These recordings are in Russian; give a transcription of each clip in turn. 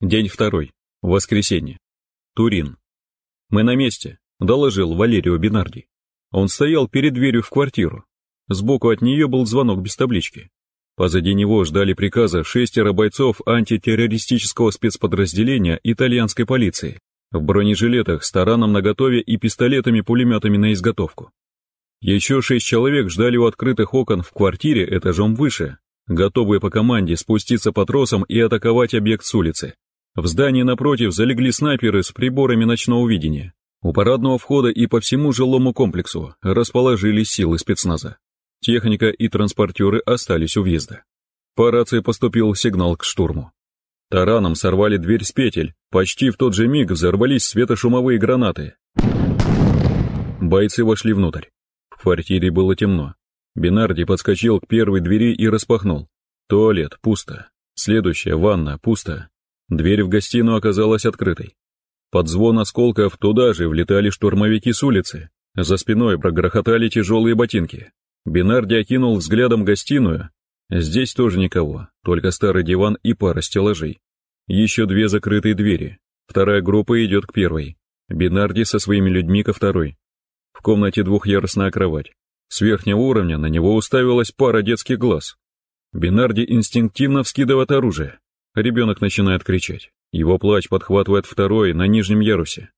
День второй. Воскресенье. Турин. «Мы на месте», — доложил Валерио Бинарди. Он стоял перед дверью в квартиру. Сбоку от нее был звонок без таблички. Позади него ждали приказа шестеро бойцов антитеррористического спецподразделения итальянской полиции в бронежилетах с тараном наготове и пистолетами-пулеметами на изготовку. Еще шесть человек ждали у открытых окон в квартире этажом выше, готовые по команде спуститься по тросам и атаковать объект с улицы. В здании напротив залегли снайперы с приборами ночного видения. У парадного входа и по всему жилому комплексу расположились силы спецназа. Техника и транспортеры остались у въезда. По рации поступил сигнал к штурму. Тараном сорвали дверь с петель, почти в тот же миг взорвались светошумовые гранаты. Бойцы вошли внутрь. В квартире было темно. Бинарди подскочил к первой двери и распахнул. Туалет пусто. Следующая ванна пусто. Дверь в гостиную оказалась открытой. Под звон осколков туда же влетали штурмовики с улицы. За спиной прогрохотали тяжелые ботинки. Бинарди окинул взглядом гостиную. Здесь тоже никого, только старый диван и пара стеллажей. Еще две закрытые двери. Вторая группа идет к первой. Бинарди со своими людьми ко второй. В комнате двухъярусная кровать. С верхнего уровня на него уставилась пара детских глаз. Бинарди инстинктивно вскидывает оружие. Ребенок начинает кричать. Его плач подхватывает второй на нижнем ярусе.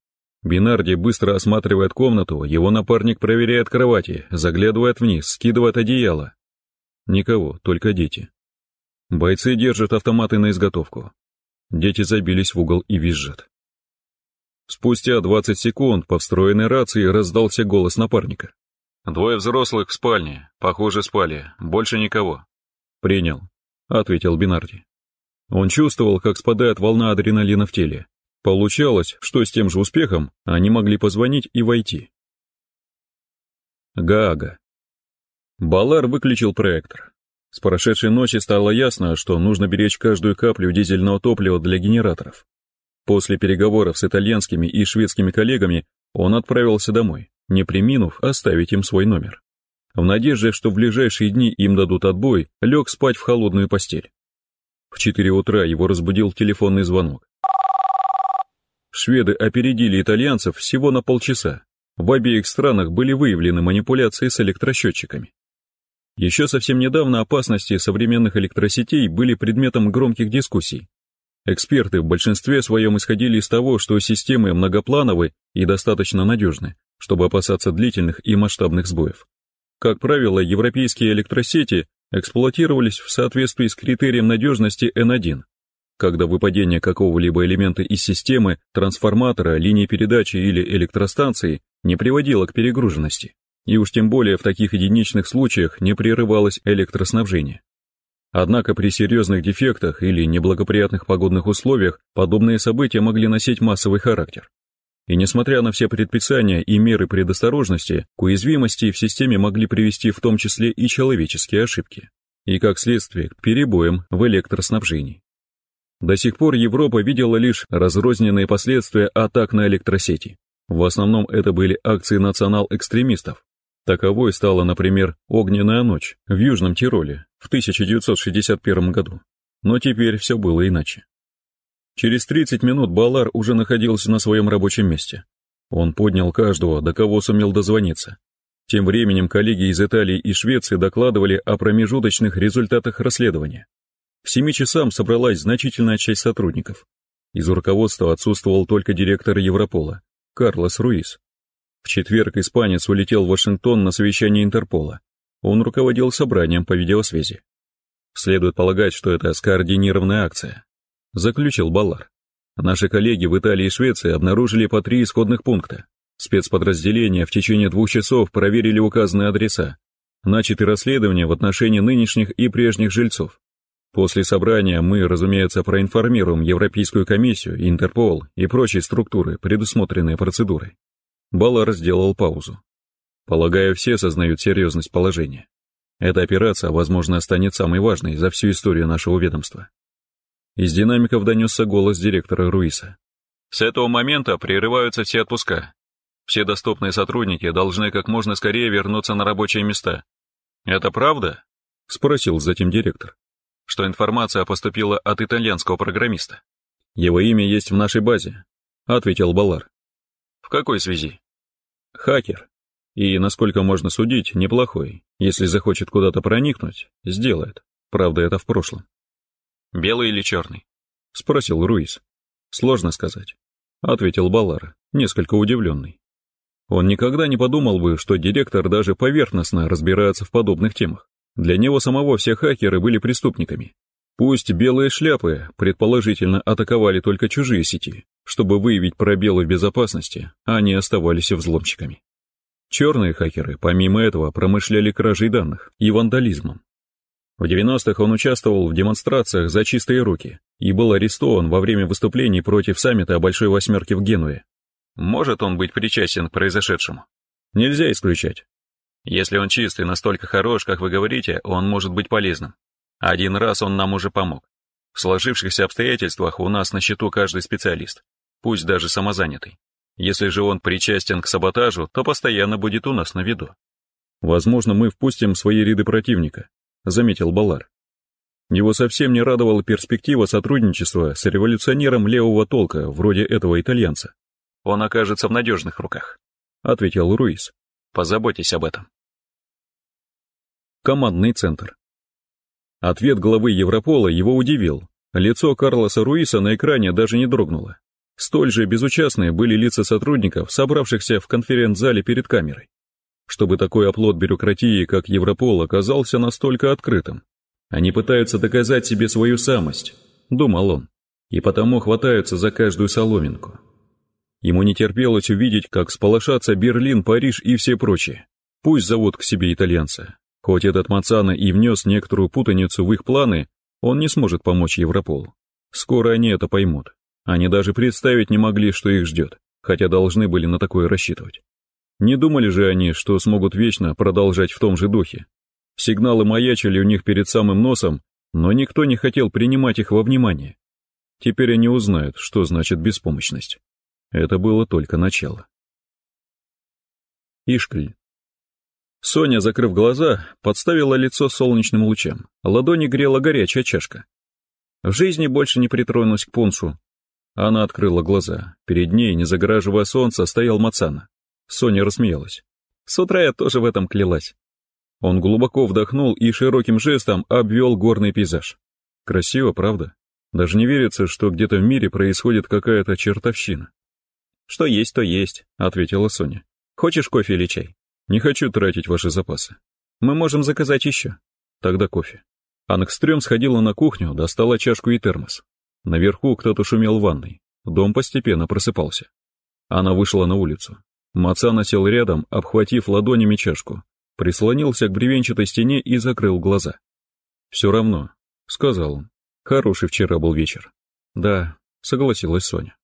Бинарди быстро осматривает комнату, его напарник проверяет кровати, заглядывает вниз, скидывает одеяло. Никого, только дети. Бойцы держат автоматы на изготовку. Дети забились в угол и визжат. Спустя 20 секунд по встроенной рации раздался голос напарника. «Двое взрослых в спальне, похоже, спали, больше никого». «Принял», — ответил Бинарди. Он чувствовал, как спадает волна адреналина в теле. Получалось, что с тем же успехом они могли позвонить и войти. Гаага. Балар выключил проектор. С прошедшей ночи стало ясно, что нужно беречь каждую каплю дизельного топлива для генераторов. После переговоров с итальянскими и шведскими коллегами он отправился домой, не приминув оставить им свой номер. В надежде, что в ближайшие дни им дадут отбой, лег спать в холодную постель. В 4 утра его разбудил телефонный звонок. Шведы опередили итальянцев всего на полчаса. В обеих странах были выявлены манипуляции с электросчетчиками. Еще совсем недавно опасности современных электросетей были предметом громких дискуссий. Эксперты в большинстве своем исходили из того, что системы многоплановы и достаточно надежны, чтобы опасаться длительных и масштабных сбоев. Как правило, европейские электросети эксплуатировались в соответствии с критерием надежности N1, когда выпадение какого-либо элемента из системы, трансформатора, линии передачи или электростанции не приводило к перегруженности, и уж тем более в таких единичных случаях не прерывалось электроснабжение. Однако при серьезных дефектах или неблагоприятных погодных условиях подобные события могли носить массовый характер. И несмотря на все предписания и меры предосторожности, к уязвимости в системе могли привести в том числе и человеческие ошибки, и как следствие к перебоям в электроснабжении. До сих пор Европа видела лишь разрозненные последствия атак на электросети. В основном это были акции национал-экстремистов. Таковой стала, например, «Огненная ночь» в Южном Тироле в 1961 году. Но теперь все было иначе. Через 30 минут Балар уже находился на своем рабочем месте. Он поднял каждого, до кого сумел дозвониться. Тем временем коллеги из Италии и Швеции докладывали о промежуточных результатах расследования. К семи часам собралась значительная часть сотрудников. Из руководства отсутствовал только директор Европола, Карлос Руис. В четверг испанец улетел в Вашингтон на совещание Интерпола. Он руководил собранием по видеосвязи. Следует полагать, что это скоординированная акция заключил Балар. Наши коллеги в Италии и Швеции обнаружили по три исходных пункта. Спецподразделения в течение двух часов проверили указанные адреса. Начаты расследования в отношении нынешних и прежних жильцов. После собрания мы, разумеется, проинформируем Европейскую комиссию, Интерпол и прочие структуры, предусмотренные процедурой. Балар сделал паузу. Полагаю, все сознают серьезность положения. Эта операция, возможно, станет самой важной за всю историю нашего ведомства. Из динамиков донесся голос директора Руиса. С этого момента прерываются все отпуска. Все доступные сотрудники должны как можно скорее вернуться на рабочие места. Это правда? Спросил затем директор. Что информация поступила от итальянского программиста. Его имя есть в нашей базе, ответил Балар. В какой связи? Хакер. И, насколько можно судить, неплохой. Если захочет куда-то проникнуть, сделает. Правда, это в прошлом. Белый или черный? Спросил Руис. Сложно сказать. Ответил Балар, несколько удивленный. Он никогда не подумал бы, что директор даже поверхностно разбирается в подобных темах. Для него самого все хакеры были преступниками. Пусть белые шляпы, предположительно, атаковали только чужие сети, чтобы выявить пробелы в безопасности, а они оставались взломщиками. Черные хакеры, помимо этого, промышляли кражей данных и вандализмом. В 90-х он участвовал в демонстрациях за чистые руки и был арестован во время выступлений против саммита Большой Восьмерки в Генуе. Может он быть причастен к произошедшему? Нельзя исключать. Если он чист и настолько хорош, как вы говорите, он может быть полезным. Один раз он нам уже помог. В сложившихся обстоятельствах у нас на счету каждый специалист, пусть даже самозанятый. Если же он причастен к саботажу, то постоянно будет у нас на виду. Возможно, мы впустим свои ряды противника, заметил Балар. Его совсем не радовала перспектива сотрудничества с революционером левого толка, вроде этого итальянца. Он окажется в надежных руках, ответил Руис. Позаботьтесь об этом. Командный центр. Ответ главы Европола его удивил. Лицо Карлоса Руиса на экране даже не дрогнуло. Столь же безучастные были лица сотрудников, собравшихся в конференц-зале перед камерой. Чтобы такой оплот бюрократии, как Европол, оказался настолько открытым. Они пытаются доказать себе свою самость, думал он, и потому хватаются за каждую соломинку. Ему не терпелось увидеть, как сполошатся Берлин, Париж и все прочие. Пусть зовут к себе итальянца. Хоть этот Мацана и внес некоторую путаницу в их планы, он не сможет помочь Европолу. Скоро они это поймут. Они даже представить не могли, что их ждет, хотя должны были на такое рассчитывать. Не думали же они, что смогут вечно продолжать в том же духе. Сигналы маячили у них перед самым носом, но никто не хотел принимать их во внимание. Теперь они узнают, что значит беспомощность. Это было только начало. Ишкль. Соня, закрыв глаза, подставила лицо солнечным лучам. Ладони грела горячая чашка. В жизни больше не притронулась к пуншу, она открыла глаза. Перед ней, не загораживая солнце, стоял Мацана. Соня рассмеялась. С утра я тоже в этом клялась. Он глубоко вдохнул и широким жестом обвел горный пейзаж. Красиво, правда? Даже не верится, что где-то в мире происходит какая-то чертовщина. «Что есть, то есть», — ответила Соня. «Хочешь кофе или чай?» «Не хочу тратить ваши запасы. Мы можем заказать еще». «Тогда кофе». Ангстрём сходила на кухню, достала чашку и термос. Наверху кто-то шумел в ванной. Дом постепенно просыпался. Она вышла на улицу. Мацана сел рядом, обхватив ладонями чашку, прислонился к бревенчатой стене и закрыл глаза. «Все равно», — сказал он. «Хороший вчера был вечер». «Да», — согласилась Соня.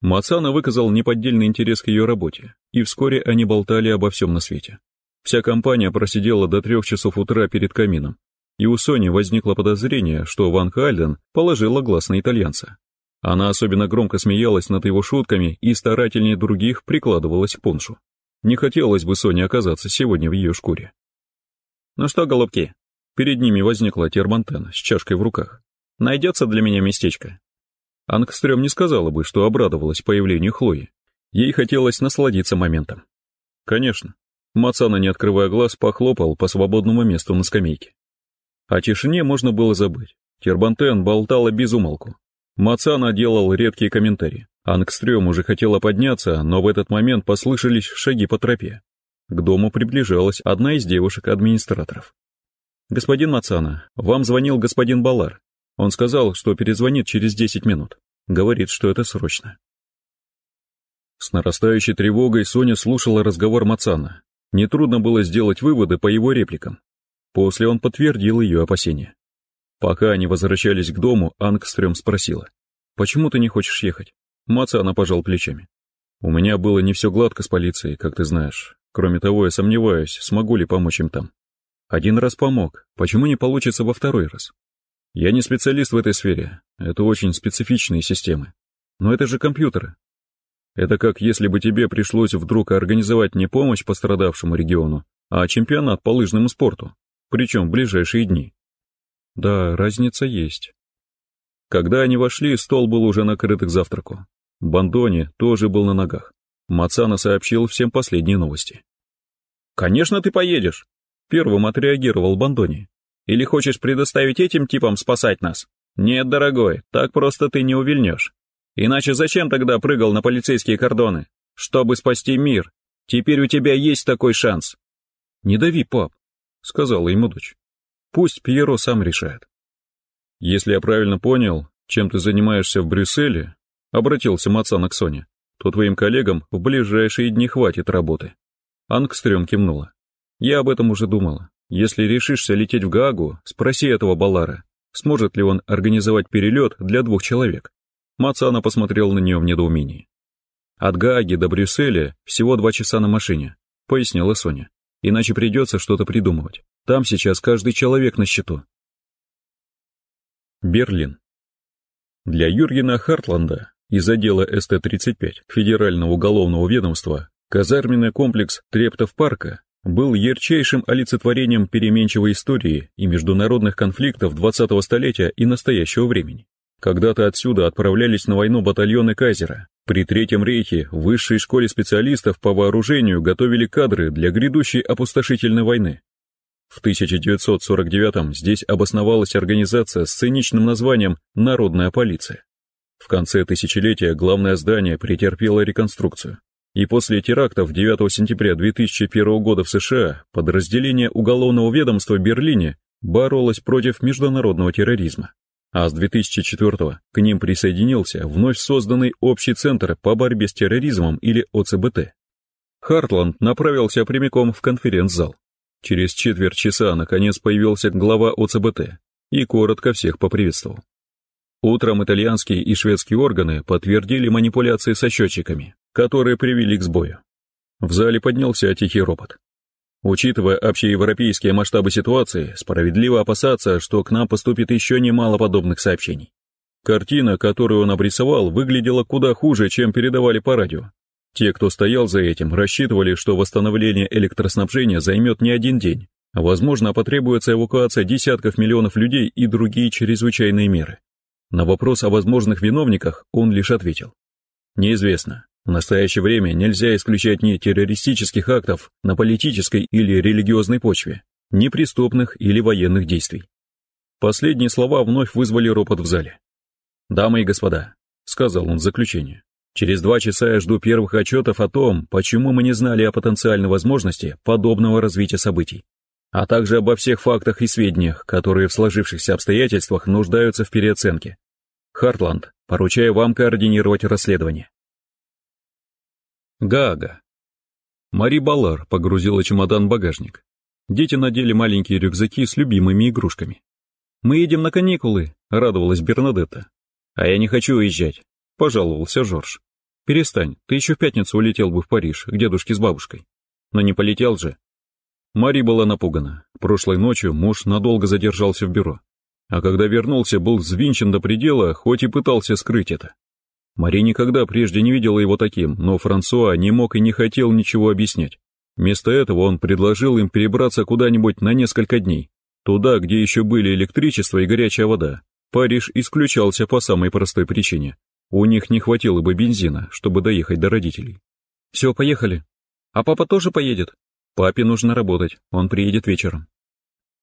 Мацана выказал неподдельный интерес к ее работе, и вскоре они болтали обо всем на свете. Вся компания просидела до трех часов утра перед камином, и у Сони возникло подозрение, что Ван Хальден положила глаз на итальянца. Она особенно громко смеялась над его шутками и старательнее других прикладывалась к пуншу. Не хотелось бы Соне оказаться сегодня в ее шкуре. «Ну что, голубки?» Перед ними возникла Термантена с чашкой в руках. «Найдется для меня местечко?» Ангстрём не сказала бы, что обрадовалась появлению Хлои. Ей хотелось насладиться моментом. «Конечно». Мацана, не открывая глаз, похлопал по свободному месту на скамейке. О тишине можно было забыть. Тербантен болтала без умолку. Мацана делал редкие комментарии. Ангстрём уже хотела подняться, но в этот момент послышались шаги по тропе. К дому приближалась одна из девушек-администраторов. «Господин Мацана, вам звонил господин Балар. Он сказал, что перезвонит через 10 минут. Говорит, что это срочно». С нарастающей тревогой Соня слушала разговор Мацана. Нетрудно было сделать выводы по его репликам. После он подтвердил ее опасения. Пока они возвращались к дому, Ангстрём спросила. «Почему ты не хочешь ехать?» Мацана пожал плечами. «У меня было не все гладко с полицией, как ты знаешь. Кроме того, я сомневаюсь, смогу ли помочь им там. Один раз помог, почему не получится во второй раз? Я не специалист в этой сфере, это очень специфичные системы. Но это же компьютеры. Это как если бы тебе пришлось вдруг организовать не помощь пострадавшему региону, а чемпионат по лыжному спорту причем в ближайшие дни. Да, разница есть. Когда они вошли, стол был уже накрыт к завтраку. Бандони тоже был на ногах. Мацана сообщил всем последние новости. «Конечно ты поедешь!» Первым отреагировал Бандони. «Или хочешь предоставить этим типам спасать нас? Нет, дорогой, так просто ты не увильнешь. Иначе зачем тогда прыгал на полицейские кордоны? Чтобы спасти мир. Теперь у тебя есть такой шанс». «Не дави, пап», — сказала ему дочь. «Пусть Пьеро сам решает». «Если я правильно понял, чем ты занимаешься в Брюсселе», — обратился Мацана к Соне, «то твоим коллегам в ближайшие дни хватит работы». Ангстрём кивнула. «Я об этом уже думала. Если решишься лететь в Гаагу, спроси этого Балара, сможет ли он организовать перелет для двух человек». Мацана посмотрел на нее в недоумении. «От Гааги до Брюсселя всего два часа на машине», — пояснила Соня. «Иначе придется что-то придумывать. Там сейчас каждый человек на счету». Берлин. Для Юргена Хартланда из отдела СТ-35 Федерального уголовного ведомства казарменный комплекс Трептов парка был ярчайшим олицетворением переменчивой истории и международных конфликтов 20-го столетия и настоящего времени. Когда-то отсюда отправлялись на войну батальоны Кайзера. При Третьем рейхе в высшей школе специалистов по вооружению готовили кадры для грядущей опустошительной войны. В 1949-м здесь обосновалась организация с циничным названием «Народная полиция». В конце тысячелетия главное здание претерпело реконструкцию. И после терактов 9 сентября 2001 года в США подразделение уголовного ведомства Берлине боролось против международного терроризма. А с 2004 к ним присоединился вновь созданный Общий центр по борьбе с терроризмом или ОЦБТ. Хартланд направился прямиком в конференц-зал. Через четверть часа наконец появился глава ОЦБТ и коротко всех поприветствовал. Утром итальянские и шведские органы подтвердили манипуляции со счетчиками, которые привели к сбою. В зале поднялся тихий ропот. Учитывая общеевропейские масштабы ситуации, справедливо опасаться, что к нам поступит еще немало подобных сообщений. Картина, которую он обрисовал, выглядела куда хуже, чем передавали по радио. Те, кто стоял за этим, рассчитывали, что восстановление электроснабжения займет не один день. Возможно, потребуется эвакуация десятков миллионов людей и другие чрезвычайные меры. На вопрос о возможных виновниках он лишь ответил. Неизвестно. В настоящее время нельзя исключать ни террористических актов на политической или религиозной почве, ни преступных или военных действий. Последние слова вновь вызвали ропот в зале. «Дамы и господа», — сказал он в заключение, Через два часа я жду первых отчетов о том, почему мы не знали о потенциальной возможности подобного развития событий, а также обо всех фактах и сведениях, которые в сложившихся обстоятельствах нуждаются в переоценке. Хартланд, поручаю вам координировать расследование. Гаага. Мари Баллар погрузила чемодан в багажник. Дети надели маленькие рюкзаки с любимыми игрушками. «Мы едем на каникулы», — радовалась Бернадетта. «А я не хочу уезжать. — пожаловался Жорж. «Перестань, ты еще в пятницу улетел бы в Париж, к дедушке с бабушкой. Но не полетел же». Мари была напугана. Прошлой ночью муж надолго задержался в бюро. А когда вернулся, был взвинчен до предела, хоть и пытался скрыть это. Мари никогда прежде не видела его таким, но Франсуа не мог и не хотел ничего объяснять. Вместо этого он предложил им перебраться куда-нибудь на несколько дней, туда, где еще были электричество и горячая вода. Париж исключался по самой простой причине. У них не хватило бы бензина, чтобы доехать до родителей. Все, поехали. А папа тоже поедет? Папе нужно работать, он приедет вечером.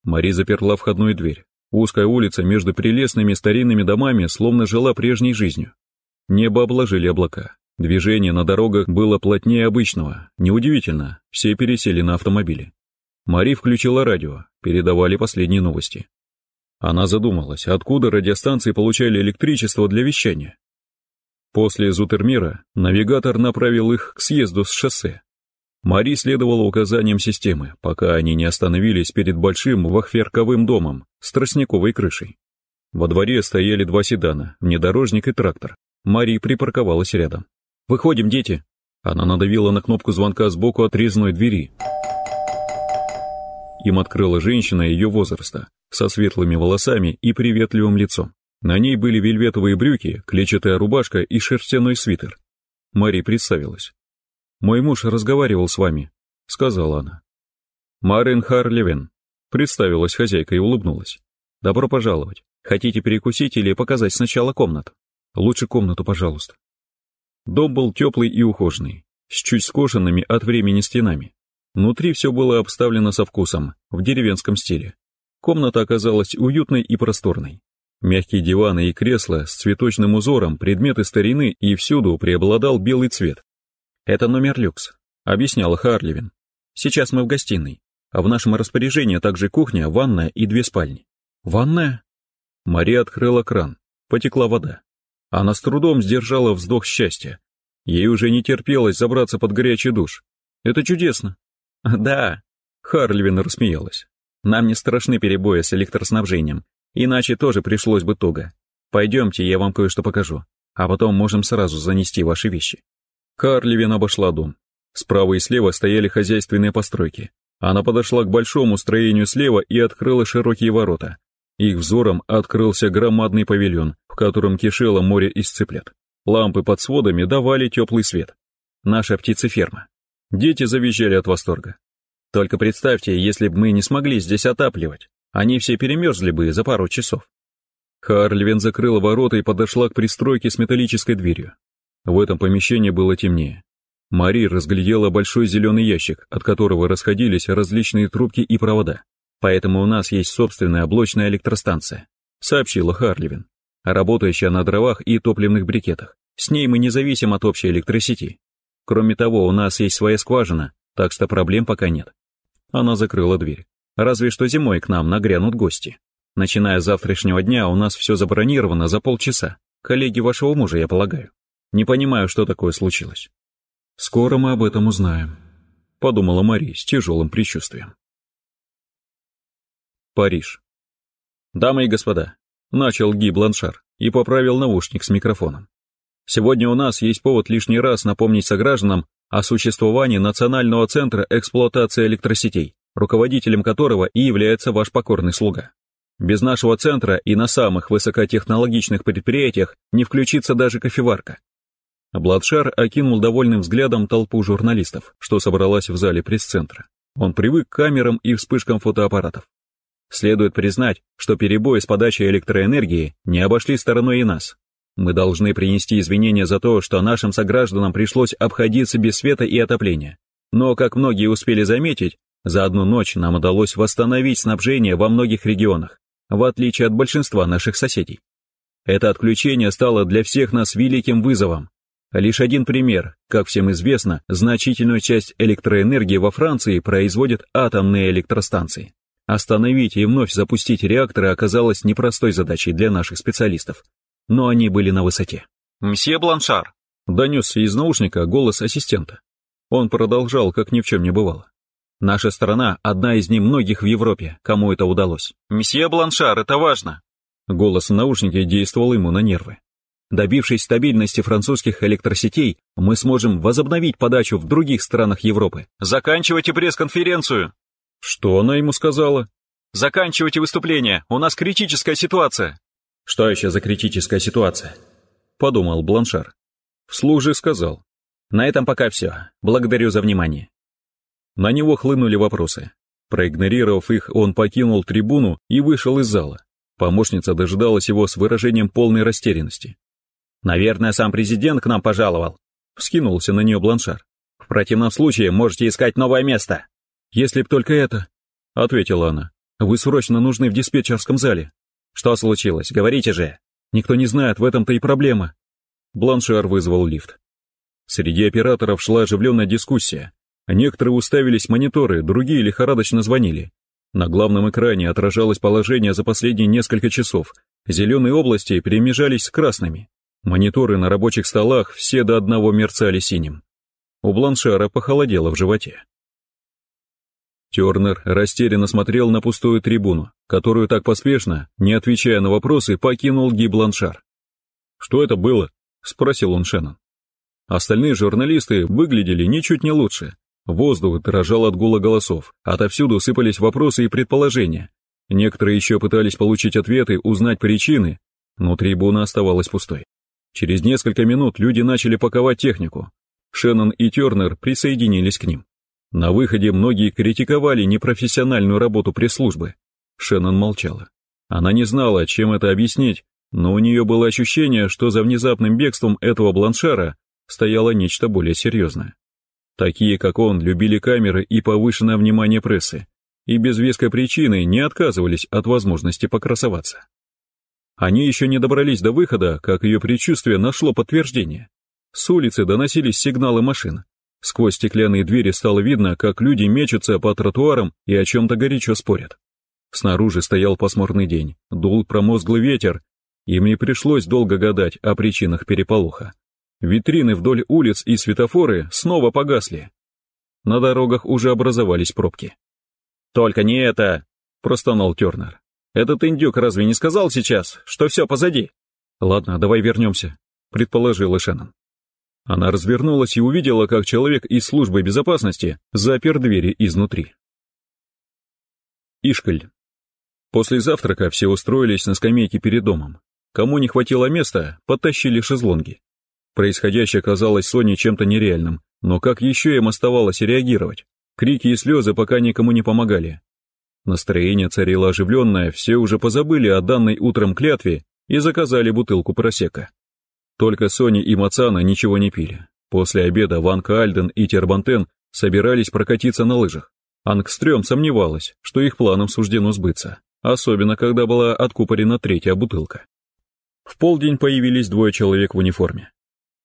Мари заперла входную дверь. Узкая улица между прелестными старинными домами словно жила прежней жизнью. Небо обложили облака. Движение на дорогах было плотнее обычного. Неудивительно, все пересели на автомобили. Мари включила радио, передавали последние новости. Она задумалась, откуда радиостанции получали электричество для вещания. После Зутермира навигатор направил их к съезду с шоссе. Мари следовала указаниям системы, пока они не остановились перед большим вахверковым домом с тростниковой крышей. Во дворе стояли два седана, внедорожник и трактор. Мари припарковалась рядом. «Выходим, дети!» Она надавила на кнопку звонка сбоку от резной двери. Им открыла женщина ее возраста, со светлыми волосами и приветливым лицом. На ней были вельветовые брюки, клетчатая рубашка и шерстяной свитер. Мари представилась. «Мой муж разговаривал с вами», — сказала она. «Марин Харлевен», — представилась хозяйка и улыбнулась. Добро пожаловать. Хотите перекусить или показать сначала комнату? Лучше комнату, пожалуйста. Дом был теплый и ухоженный, с чуть скошенными от времени стенами. Внутри все было обставлено со вкусом, в деревенском стиле. Комната оказалась уютной и просторной. Мягкие диваны и кресла с цветочным узором, предметы старины и всюду преобладал белый цвет. «Это номер люкс», — объясняла Харливин. «Сейчас мы в гостиной, а в нашем распоряжении также кухня, ванная и две спальни». «Ванная?» Мария открыла кран. Потекла вода. Она с трудом сдержала вздох счастья. Ей уже не терпелось забраться под горячий душ. «Это чудесно!» «Да!» Харливин рассмеялась. «Нам не страшны перебои с электроснабжением, иначе тоже пришлось бы туго. Пойдемте, я вам кое-что покажу, а потом можем сразу занести ваши вещи». Харливин обошла дом. Справа и слева стояли хозяйственные постройки. Она подошла к большому строению слева и открыла широкие ворота. Их взором открылся громадный павильон, в котором кишело море из цыплят. Лампы под сводами давали теплый свет. Наша птицеферма. Дети завизжали от восторга. Только представьте, если бы мы не смогли здесь отапливать, они все перемерзли бы за пару часов. Харльвин закрыла ворота и подошла к пристройке с металлической дверью. В этом помещении было темнее. Мари разглядела большой зеленый ящик, от которого расходились различные трубки и провода. Поэтому у нас есть собственная блочная электростанция», — сообщила Харливин, работающая на дровах и топливных брикетах. С ней мы не зависим от общей электросети. Кроме того, у нас есть своя скважина, так что проблем пока нет. Она закрыла дверь. Разве что зимой к нам нагрянут гости. Начиная с завтрашнего дня у нас все забронировано за полчаса. Коллеги вашего мужа, я полагаю. Не понимаю, что такое случилось. Скоро мы об этом узнаем, подумала Мари с тяжелым предчувствием. Париж. Дамы и господа, начал Ги Бланшар и поправил наушник с микрофоном. Сегодня у нас есть повод лишний раз напомнить согражданам о существовании Национального центра эксплуатации электросетей, руководителем которого и является ваш покорный слуга. Без нашего центра и на самых высокотехнологичных предприятиях не включится даже кофеварка. Бладшар окинул довольным взглядом толпу журналистов, что собралась в зале пресс-центра. Он привык к камерам и вспышкам фотоаппаратов. Следует признать, что перебои с подачей электроэнергии не обошли стороной и нас. Мы должны принести извинения за то, что нашим согражданам пришлось обходиться без света и отопления. Но, как многие успели заметить, за одну ночь нам удалось восстановить снабжение во многих регионах, в отличие от большинства наших соседей. Это отключение стало для всех нас великим вызовом. Лишь один пример. Как всем известно, значительную часть электроэнергии во Франции производят атомные электростанции. Остановить и вновь запустить реакторы оказалось непростой задачей для наших специалистов, но они были на высоте. «Мсье Бланшар!» — донесся из наушника голос ассистента. Он продолжал, как ни в чем не бывало. «Наша страна — одна из немногих в Европе, кому это удалось». «Мсье Бланшар, это важно!» Голос в наушнике действовал ему на нервы. Добившись стабильности французских электросетей, мы сможем возобновить подачу в других странах Европы. Заканчивайте пресс-конференцию! Что она ему сказала? Заканчивайте выступление, у нас критическая ситуация. Что еще за критическая ситуация? Подумал Бланшар. Вслух же сказал. На этом пока все. Благодарю за внимание. На него хлынули вопросы. Проигнорировав их, он покинул трибуну и вышел из зала. Помощница дожидалась его с выражением полной растерянности. «Наверное, сам президент к нам пожаловал», — вскинулся на нее Бланшар. «В противном случае можете искать новое место». «Если б только это», — ответила она. «Вы срочно нужны в диспетчерском зале». «Что случилось? Говорите же». «Никто не знает, в этом-то и проблема». Бланшар вызвал лифт. Среди операторов шла оживленная дискуссия. Некоторые уставились мониторы, другие лихорадочно звонили. На главном экране отражалось положение за последние несколько часов. Зеленые области перемежались с красными. Мониторы на рабочих столах все до одного мерцали синим. У Бланшара похолодело в животе. Тернер растерянно смотрел на пустую трибуну, которую так поспешно, не отвечая на вопросы, покинул Ги Бланшар. «Что это было?» — спросил он Шеннон. Остальные журналисты выглядели ничуть не лучше. Воздух дрожал от гула голосов, отовсюду сыпались вопросы и предположения. Некоторые еще пытались получить ответы, узнать причины, но трибуна оставалась пустой. Через несколько минут люди начали паковать технику. Шеннон и Тернер присоединились к ним. На выходе многие критиковали непрофессиональную работу пресс-службы. Шеннон молчала. Она не знала, чем это объяснить, но у нее было ощущение, что за внезапным бегством этого бланшара стояло нечто более серьезное. Такие, как он, любили камеры и повышенное внимание прессы, и без веской причины не отказывались от возможности покрасоваться. Они еще не добрались до выхода, как ее предчувствие нашло подтверждение. С улицы доносились сигналы машин. Сквозь стеклянные двери стало видно, как люди мечутся по тротуарам и о чем-то горячо спорят. Снаружи стоял пасмурный день, дул промозглый ветер, им не пришлось долго гадать о причинах переполоха. Витрины вдоль улиц и светофоры снова погасли. На дорогах уже образовались пробки. «Только не это!» — простонал Тернер. «Этот индюк разве не сказал сейчас, что все позади?» «Ладно, давай вернемся», — предположила Шеннон. Она развернулась и увидела, как человек из службы безопасности запер двери изнутри. Ишкаль. После завтрака все устроились на скамейке перед домом. Кому не хватило места, подтащили шезлонги. Происходящее казалось Соне чем-то нереальным, но как еще им оставалось реагировать? Крики и слезы пока никому не помогали. Настроение царило оживленное, все уже позабыли о данной утром клятве и заказали бутылку просека. Только Сони и Мацана ничего не пили. После обеда Ванка Альден и Тербантен собирались прокатиться на лыжах. Ангстрём сомневалась, что их планам суждено сбыться, особенно когда была откупорена третья бутылка. В полдень появились двое человек в униформе.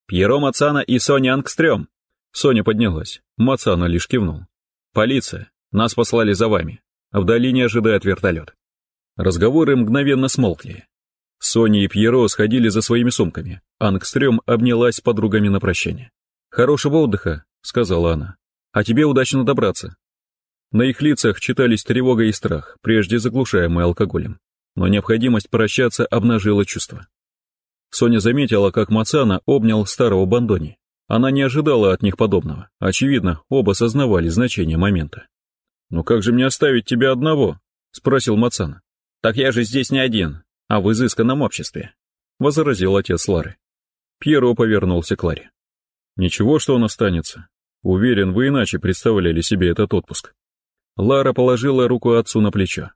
«Пьеро Мацана и Соня Ангстрём!» Соня поднялась, Мацана лишь кивнул. «Полиция, нас послали за вами. В долине ожидает вертолет». Разговоры мгновенно смолкли. Соня и Пьеро сходили за своими сумками. Ангстрём обнялась с подругами на прощание. «Хорошего отдыха», — сказала она. «А тебе удачно добраться». На их лицах читались тревога и страх, прежде заглушаемые алкоголем. Но необходимость прощаться обнажила чувства. Соня заметила, как Мацана обнял старого Бандони. Она не ожидала от них подобного. Очевидно, оба сознавали значение момента. «Ну как же мне оставить тебя одного?» — спросил Мацана. «Так я же здесь не один а в изысканном обществе», — возразил отец Лары. Пьеро повернулся к Ларе. «Ничего, что он останется. Уверен, вы иначе представляли себе этот отпуск». Лара положила руку отцу на плечо.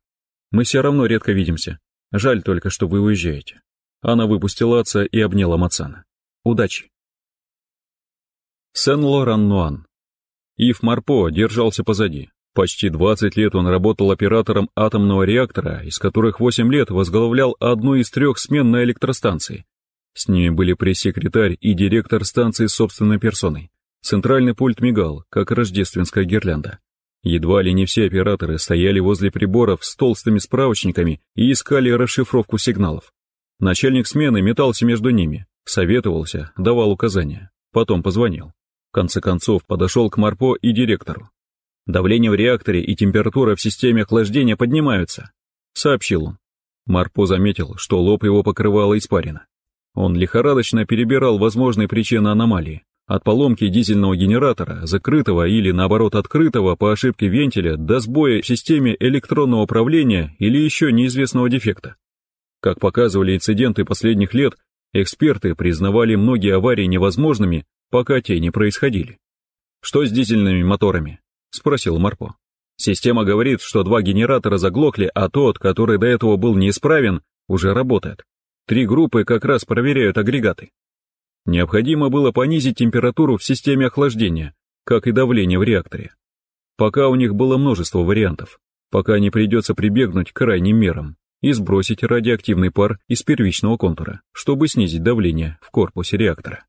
«Мы все равно редко видимся. Жаль только, что вы уезжаете». Она выпустила отца и обняла Мацана. «Удачи!» Сен-Лоран-Нуан. Ив Марпо держался позади, Почти 20 лет он работал оператором атомного реактора, из которых 8 лет возглавлял одну из трех смен на электростанции. С ними были пресс-секретарь и директор станции собственной персоной. Центральный пульт мигал, как рождественская гирлянда. Едва ли не все операторы стояли возле приборов с толстыми справочниками и искали расшифровку сигналов. Начальник смены метался между ними, советовался, давал указания, потом позвонил. В конце концов подошел к Марпо и директору. Давление в реакторе и температура в системе охлаждения поднимаются», — сообщил он. Марпо заметил, что лоб его покрывало испарина. Он лихорадочно перебирал возможные причины аномалии. От поломки дизельного генератора, закрытого или наоборот открытого по ошибке вентиля до сбоя в системе электронного управления или еще неизвестного дефекта. Как показывали инциденты последних лет, эксперты признавали многие аварии невозможными, пока те не происходили. Что с дизельными моторами? — спросил Марпо. «Система говорит, что два генератора заглохли, а тот, который до этого был неисправен, уже работает. Три группы как раз проверяют агрегаты. Необходимо было понизить температуру в системе охлаждения, как и давление в реакторе. Пока у них было множество вариантов, пока не придется прибегнуть к крайним мерам и сбросить радиоактивный пар из первичного контура, чтобы снизить давление в корпусе реактора.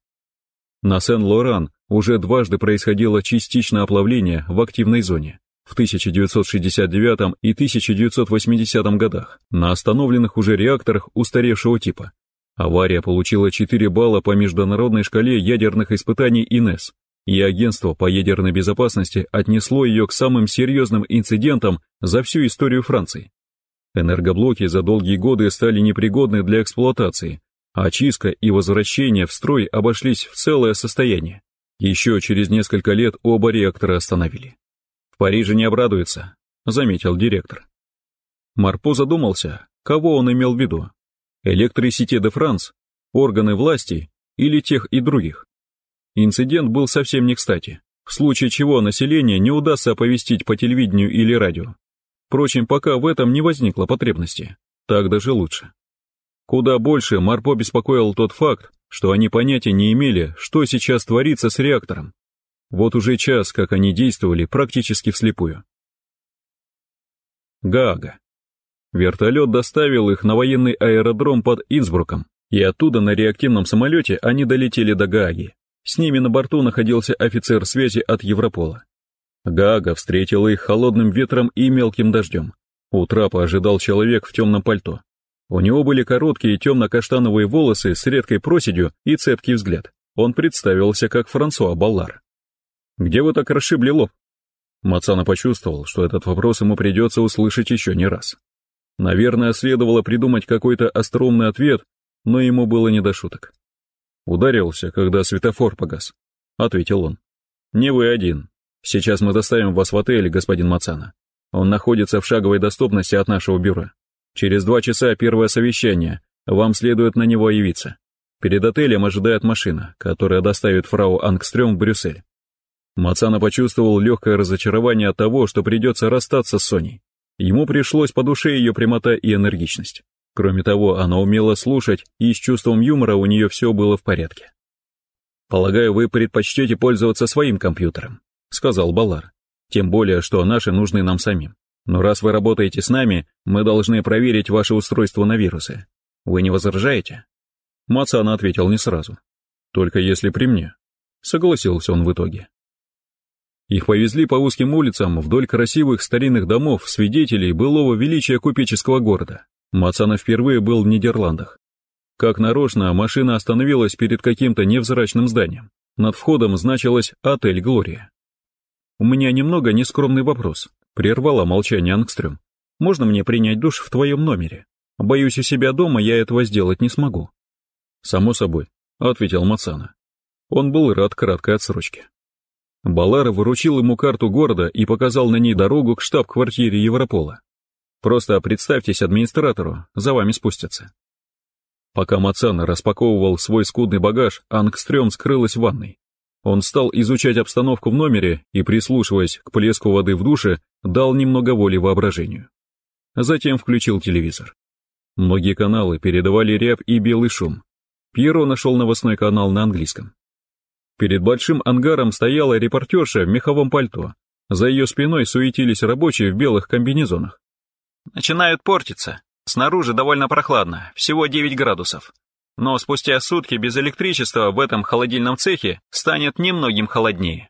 На Сен-Лоран уже дважды происходило частичное оплавление в активной зоне. В 1969 и 1980 годах на остановленных уже реакторах устаревшего типа. Авария получила 4 балла по международной шкале ядерных испытаний ИНЕС, и агентство по ядерной безопасности отнесло ее к самым серьезным инцидентам за всю историю Франции. Энергоблоки за долгие годы стали непригодны для эксплуатации, Очистка и возвращение в строй обошлись в целое состояние. Еще через несколько лет оба реактора остановили. «В Париже не обрадуется», — заметил директор. Марпо задумался, кого он имел в виду. Электрисите де Франс, органы власти или тех и других. Инцидент был совсем не кстати, в случае чего население не удастся оповестить по телевидению или радио. Впрочем, пока в этом не возникло потребности. Так даже лучше. Куда больше Марпо беспокоил тот факт, что они понятия не имели, что сейчас творится с реактором. Вот уже час, как они действовали практически вслепую. Гаага. Вертолет доставил их на военный аэродром под Инсбруком, и оттуда на реактивном самолете они долетели до Гааги. С ними на борту находился офицер связи от Европола. Гаага встретила их холодным ветром и мелким дождем. У трапа ожидал человек в темном пальто. У него были короткие темно-каштановые волосы с редкой проседью и цепкий взгляд. Он представился как Франсуа Баллар. «Где вы так расшибли лоб?» Мацана почувствовал, что этот вопрос ему придется услышать еще не раз. Наверное, следовало придумать какой-то остроумный ответ, но ему было не до шуток. «Ударился, когда светофор погас», — ответил он. «Не вы один. Сейчас мы доставим вас в отель, господин Мацана. Он находится в шаговой доступности от нашего бюро. Через два часа первое совещание, вам следует на него явиться. Перед отелем ожидает машина, которая доставит фрау Ангстрём в Брюссель. Мацана почувствовал легкое разочарование от того, что придется расстаться с Соней. Ему пришлось по душе ее прямота и энергичность. Кроме того, она умела слушать, и с чувством юмора у нее все было в порядке. «Полагаю, вы предпочтете пользоваться своим компьютером», — сказал Балар. «Тем более, что наши нужны нам самим. Но раз вы работаете с нами, мы должны проверить ваше устройство на вирусы. Вы не возражаете?» Мацана ответил не сразу. «Только если при мне». Согласился он в итоге. Их повезли по узким улицам вдоль красивых старинных домов, свидетелей былого величия купеческого города. Мацана впервые был в Нидерландах. Как нарочно, машина остановилась перед каким-то невзрачным зданием. Над входом значилось «Отель Глория». «У меня немного нескромный вопрос», Прервала молчание Ангстрём. «Можно мне принять душ в твоем номере? Боюсь, у себя дома я этого сделать не смогу». «Само собой», — ответил Мацана. Он был рад краткой отсрочке. Балара выручил ему карту города и показал на ней дорогу к штаб-квартире Европола. «Просто представьтесь администратору, за вами спустятся». Пока Мацана распаковывал свой скудный багаж, Ангстрём скрылась в ванной. Он стал изучать обстановку в номере и, прислушиваясь к плеску воды в душе, дал немного воли воображению. Затем включил телевизор. Многие каналы передавали рябь и белый шум. Пьеро нашел новостной канал на английском. Перед большим ангаром стояла репортерша в меховом пальто. За ее спиной суетились рабочие в белых комбинезонах. «Начинают портиться. Снаружи довольно прохладно, всего 9 градусов. Но спустя сутки без электричества в этом холодильном цехе станет немногим холоднее.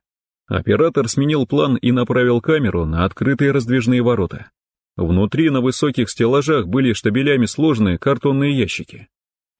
Оператор сменил план и направил камеру на открытые раздвижные ворота. Внутри на высоких стеллажах были штабелями сложные картонные ящики.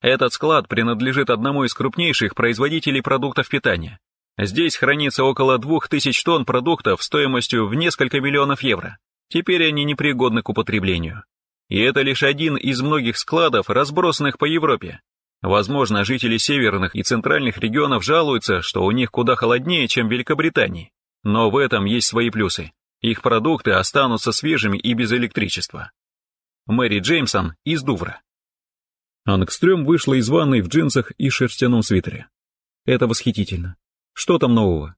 Этот склад принадлежит одному из крупнейших производителей продуктов питания. Здесь хранится около двух тысяч тонн продуктов стоимостью в несколько миллионов евро. Теперь они непригодны к употреблению. И это лишь один из многих складов, разбросанных по Европе. Возможно, жители северных и центральных регионов жалуются, что у них куда холоднее, чем в Великобритании. Но в этом есть свои плюсы. Их продукты останутся свежими и без электричества. Мэри Джеймсон из Дувра. Ангстрём вышла из ванной в джинсах и шерстяном свитере. Это восхитительно. Что там нового?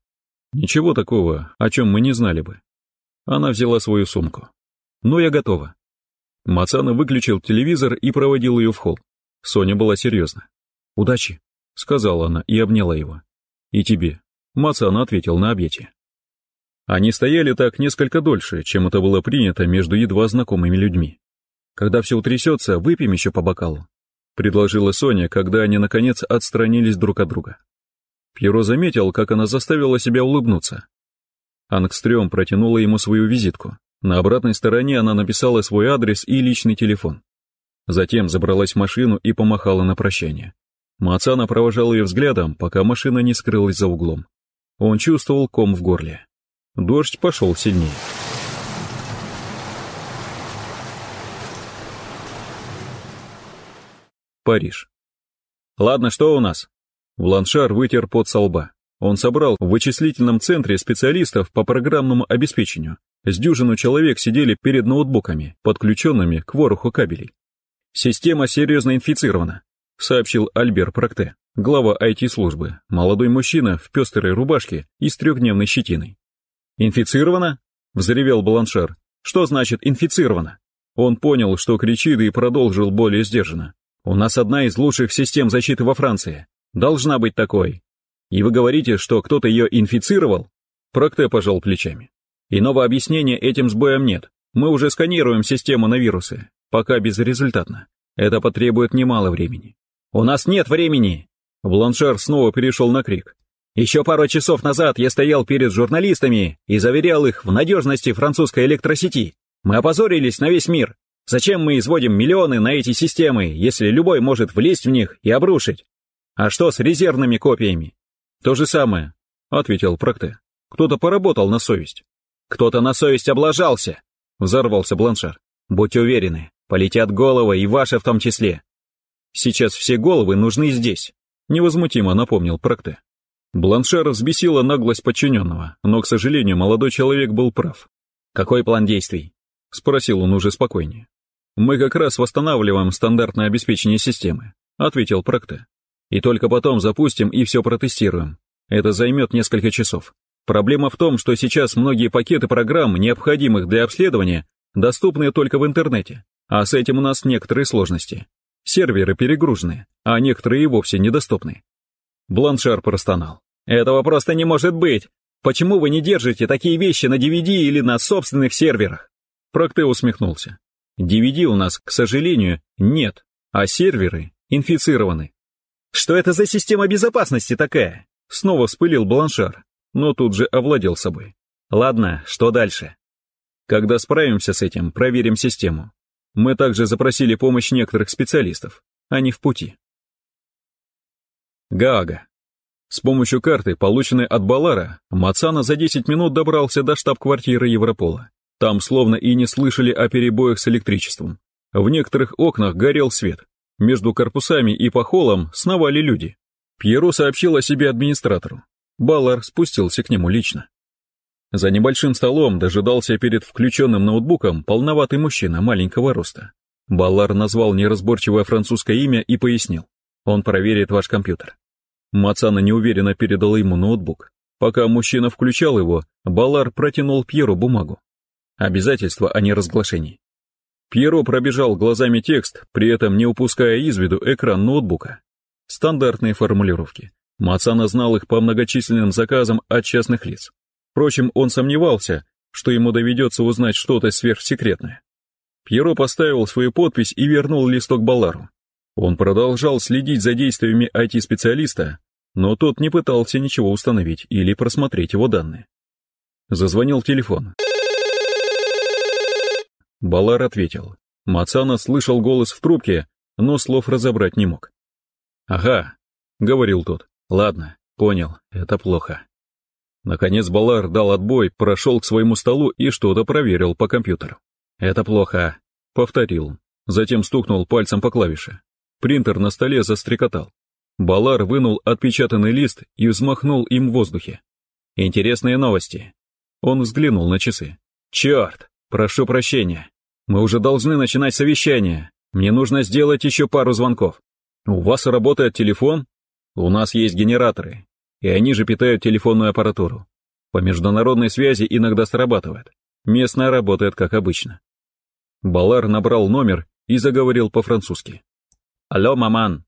Ничего такого, о чем мы не знали бы. Она взяла свою сумку. Но я готова. Мацана выключил телевизор и проводил ее в холл. Соня была серьезна. «Удачи», — сказала она и обняла его. «И тебе». Мацан ответил на объятие. Они стояли так несколько дольше, чем это было принято между едва знакомыми людьми. «Когда все утрясется, выпьем еще по бокалу», — предложила Соня, когда они, наконец, отстранились друг от друга. Пьеро заметил, как она заставила себя улыбнуться. Ангстрём протянула ему свою визитку. На обратной стороне она написала свой адрес и личный телефон. Затем забралась в машину и помахала на прощание. Мацана провожал ее взглядом, пока машина не скрылась за углом. Он чувствовал ком в горле. Дождь пошел сильнее. Париж. «Ладно, что у нас?» Бланшар вытер пот со лба. Он собрал в вычислительном центре специалистов по программному обеспечению. С дюжину человек сидели перед ноутбуками, подключенными к вороху кабелей. «Система серьезно инфицирована», — сообщил Альбер Прокте, глава IT-службы, молодой мужчина в пестрой рубашке и с трехдневной щетиной. «Инфицирована?» — взревел Баланшар. «Что значит инфицирована?» Он понял, что кричит и продолжил более сдержанно. «У нас одна из лучших систем защиты во Франции. Должна быть такой. И вы говорите, что кто-то ее инфицировал?» Прокте пожал плечами. Иного объяснения этим сбоям нет. Мы уже сканируем систему на вирусы, пока безрезультатно. Это потребует немало времени. «У нас нет времени!» Бланшар снова перешел на крик. «Еще пару часов назад я стоял перед журналистами и заверял их в надежности французской электросети. Мы опозорились на весь мир. Зачем мы изводим миллионы на эти системы, если любой может влезть в них и обрушить? А что с резервными копиями? То же самое, ответил Прокте. Кто-то поработал на совесть. Кто-то на совесть облажался, взорвался Бланшар. Будьте уверены, полетят головы и ваши в том числе. Сейчас все головы нужны здесь, невозмутимо напомнил Прокте. Бланшер взбесила наглость подчиненного, но, к сожалению, молодой человек был прав. Какой план действий? — спросил он уже спокойнее. «Мы как раз восстанавливаем стандартное обеспечение системы», — ответил Прокте. «И только потом запустим и все протестируем. Это займет несколько часов. Проблема в том, что сейчас многие пакеты программ, необходимых для обследования, доступны только в интернете, а с этим у нас некоторые сложности. Серверы перегружены, а некоторые и вовсе недоступны». Бланшар простонал. «Этого просто не может быть! Почему вы не держите такие вещи на DVD или на собственных серверах?» Прокте усмехнулся. DVD у нас, к сожалению, нет, а серверы инфицированы. Что это за система безопасности такая? Снова вспылил Бланшар, но тут же овладел собой. Ладно, что дальше? Когда справимся с этим, проверим систему. Мы также запросили помощь некоторых специалистов. Они в пути. Гаага. С помощью карты, полученной от Балара, Мацана за 10 минут добрался до штаб-квартиры Европола. Там словно и не слышали о перебоях с электричеством. В некоторых окнах горел свет. Между корпусами и по холлам сновали люди. Пьеро сообщил о себе администратору. Баллар спустился к нему лично. За небольшим столом дожидался перед включенным ноутбуком полноватый мужчина маленького роста. Баллар назвал неразборчивое французское имя и пояснил. Он проверит ваш компьютер. Мацана неуверенно передал ему ноутбук. Пока мужчина включал его, Баллар протянул Пьеру бумагу. Обязательство о неразглашении. Пьеро пробежал глазами текст, при этом не упуская из виду экран ноутбука. Стандартные формулировки. Мацана знал их по многочисленным заказам от частных лиц. Впрочем, он сомневался, что ему доведется узнать что-то сверхсекретное. Пьеро поставил свою подпись и вернул листок Балару. Он продолжал следить за действиями IT-специалиста, но тот не пытался ничего установить или просмотреть его данные. Зазвонил телефон. Балар ответил. Мацана слышал голос в трубке, но слов разобрать не мог. «Ага», — говорил тот, — «ладно, понял, это плохо». Наконец Балар дал отбой, прошел к своему столу и что-то проверил по компьютеру. «Это плохо», — повторил, затем стукнул пальцем по клавише. Принтер на столе застрекотал. Балар вынул отпечатанный лист и взмахнул им в воздухе. «Интересные новости». Он взглянул на часы. «Черт! Прошу прощения. Мы уже должны начинать совещание. Мне нужно сделать еще пару звонков. У вас работает телефон? У нас есть генераторы. И они же питают телефонную аппаратуру. По международной связи иногда срабатывает. Местная работает как обычно. Балар набрал номер и заговорил по-французски. «Алло, маман!»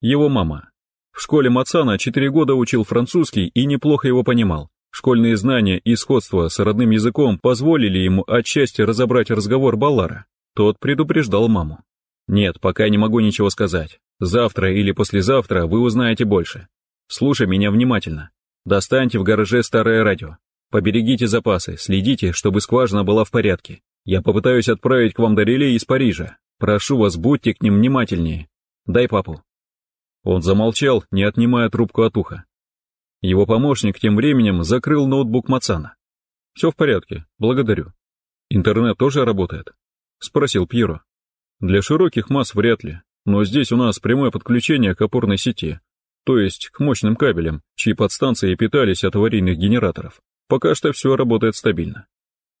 Его мама. В школе Мацана четыре года учил французский и неплохо его понимал. Школьные знания и сходство с родным языком позволили ему отчасти разобрать разговор Баллара. Тот предупреждал маму. «Нет, пока не могу ничего сказать. Завтра или послезавтра вы узнаете больше. Слушай меня внимательно. Достаньте в гараже старое радио. Поберегите запасы, следите, чтобы скважина была в порядке. Я попытаюсь отправить к вам Дарелей из Парижа. Прошу вас, будьте к ним внимательнее. Дай папу». Он замолчал, не отнимая трубку от уха. Его помощник тем временем закрыл ноутбук Мацана. «Все в порядке, благодарю. Интернет тоже работает?» — спросил Пьеро. «Для широких масс вряд ли, но здесь у нас прямое подключение к опорной сети, то есть к мощным кабелям, чьи подстанции питались от аварийных генераторов. Пока что все работает стабильно».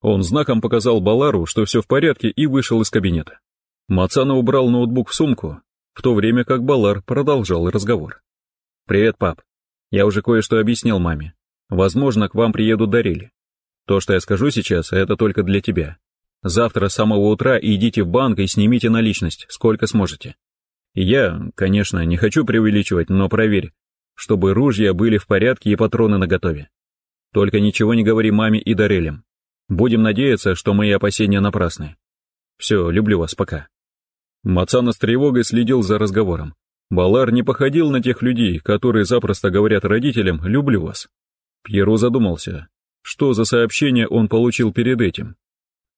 Он знаком показал Балару, что все в порядке, и вышел из кабинета. Мацана убрал ноутбук в сумку, в то время как Балар продолжал разговор. «Привет, пап. Я уже кое-что объяснил маме. Возможно, к вам приедут Дарили. То, что я скажу сейчас, это только для тебя. Завтра с самого утра идите в банк и снимите наличность, сколько сможете. Я, конечно, не хочу преувеличивать, но проверь, чтобы ружья были в порядке и патроны наготове. Только ничего не говори маме и Дарелям. Будем надеяться, что мои опасения напрасны. Все, люблю вас, пока. Мацана с тревогой следил за разговором. Балар не походил на тех людей, которые запросто говорят родителям «люблю вас». Пьеро задумался, что за сообщение он получил перед этим.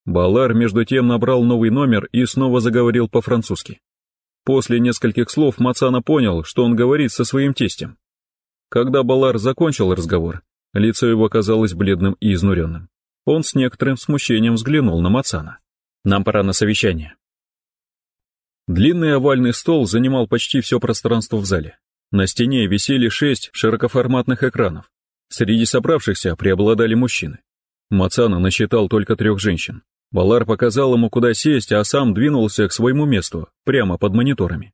Балар между тем набрал новый номер и снова заговорил по-французски. После нескольких слов Мацана понял, что он говорит со своим тестем. Когда Балар закончил разговор, лицо его казалось бледным и изнуренным. Он с некоторым смущением взглянул на Мацана. «Нам пора на совещание». Длинный овальный стол занимал почти все пространство в зале. На стене висели шесть широкоформатных экранов. Среди собравшихся преобладали мужчины. Мацана насчитал только трех женщин. Балар показал ему, куда сесть, а сам двинулся к своему месту, прямо под мониторами.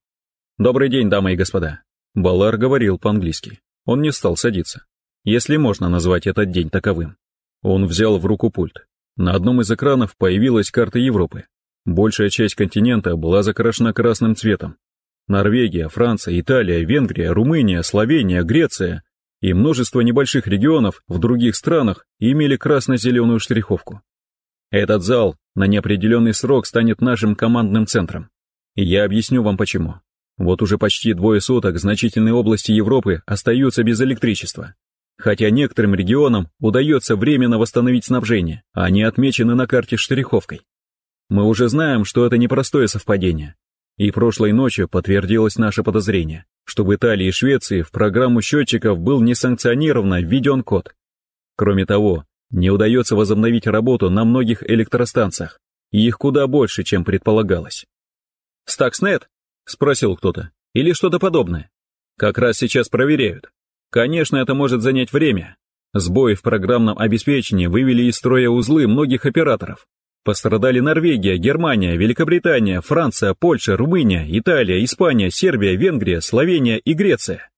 «Добрый день, дамы и господа». Балар говорил по-английски. Он не стал садиться. Если можно назвать этот день таковым. Он взял в руку пульт. На одном из экранов появилась карта Европы. Большая часть континента была закрашена красным цветом. Норвегия, Франция, Италия, Венгрия, Румыния, Словения, Греция и множество небольших регионов в других странах имели красно-зеленую штриховку. Этот зал на неопределенный срок станет нашим командным центром. И я объясню вам почему. Вот уже почти двое суток значительные области Европы остаются без электричества. Хотя некоторым регионам удается временно восстановить снабжение, а они отмечены на карте штриховкой. Мы уже знаем, что это непростое совпадение. И прошлой ночью подтвердилось наше подозрение, что в Италии и Швеции в программу счетчиков был несанкционированно введен код. Кроме того, не удается возобновить работу на многих электростанциях, и их куда больше, чем предполагалось. «Стакснет?» — спросил кто-то. «Или что-то подобное?» «Как раз сейчас проверяют. Конечно, это может занять время. Сбои в программном обеспечении вывели из строя узлы многих операторов. Пострадали Норвегия, Германия, Великобритания, Франция, Польша, Румыния, Италия, Испания, Сербия, Венгрия, Словения и Греция.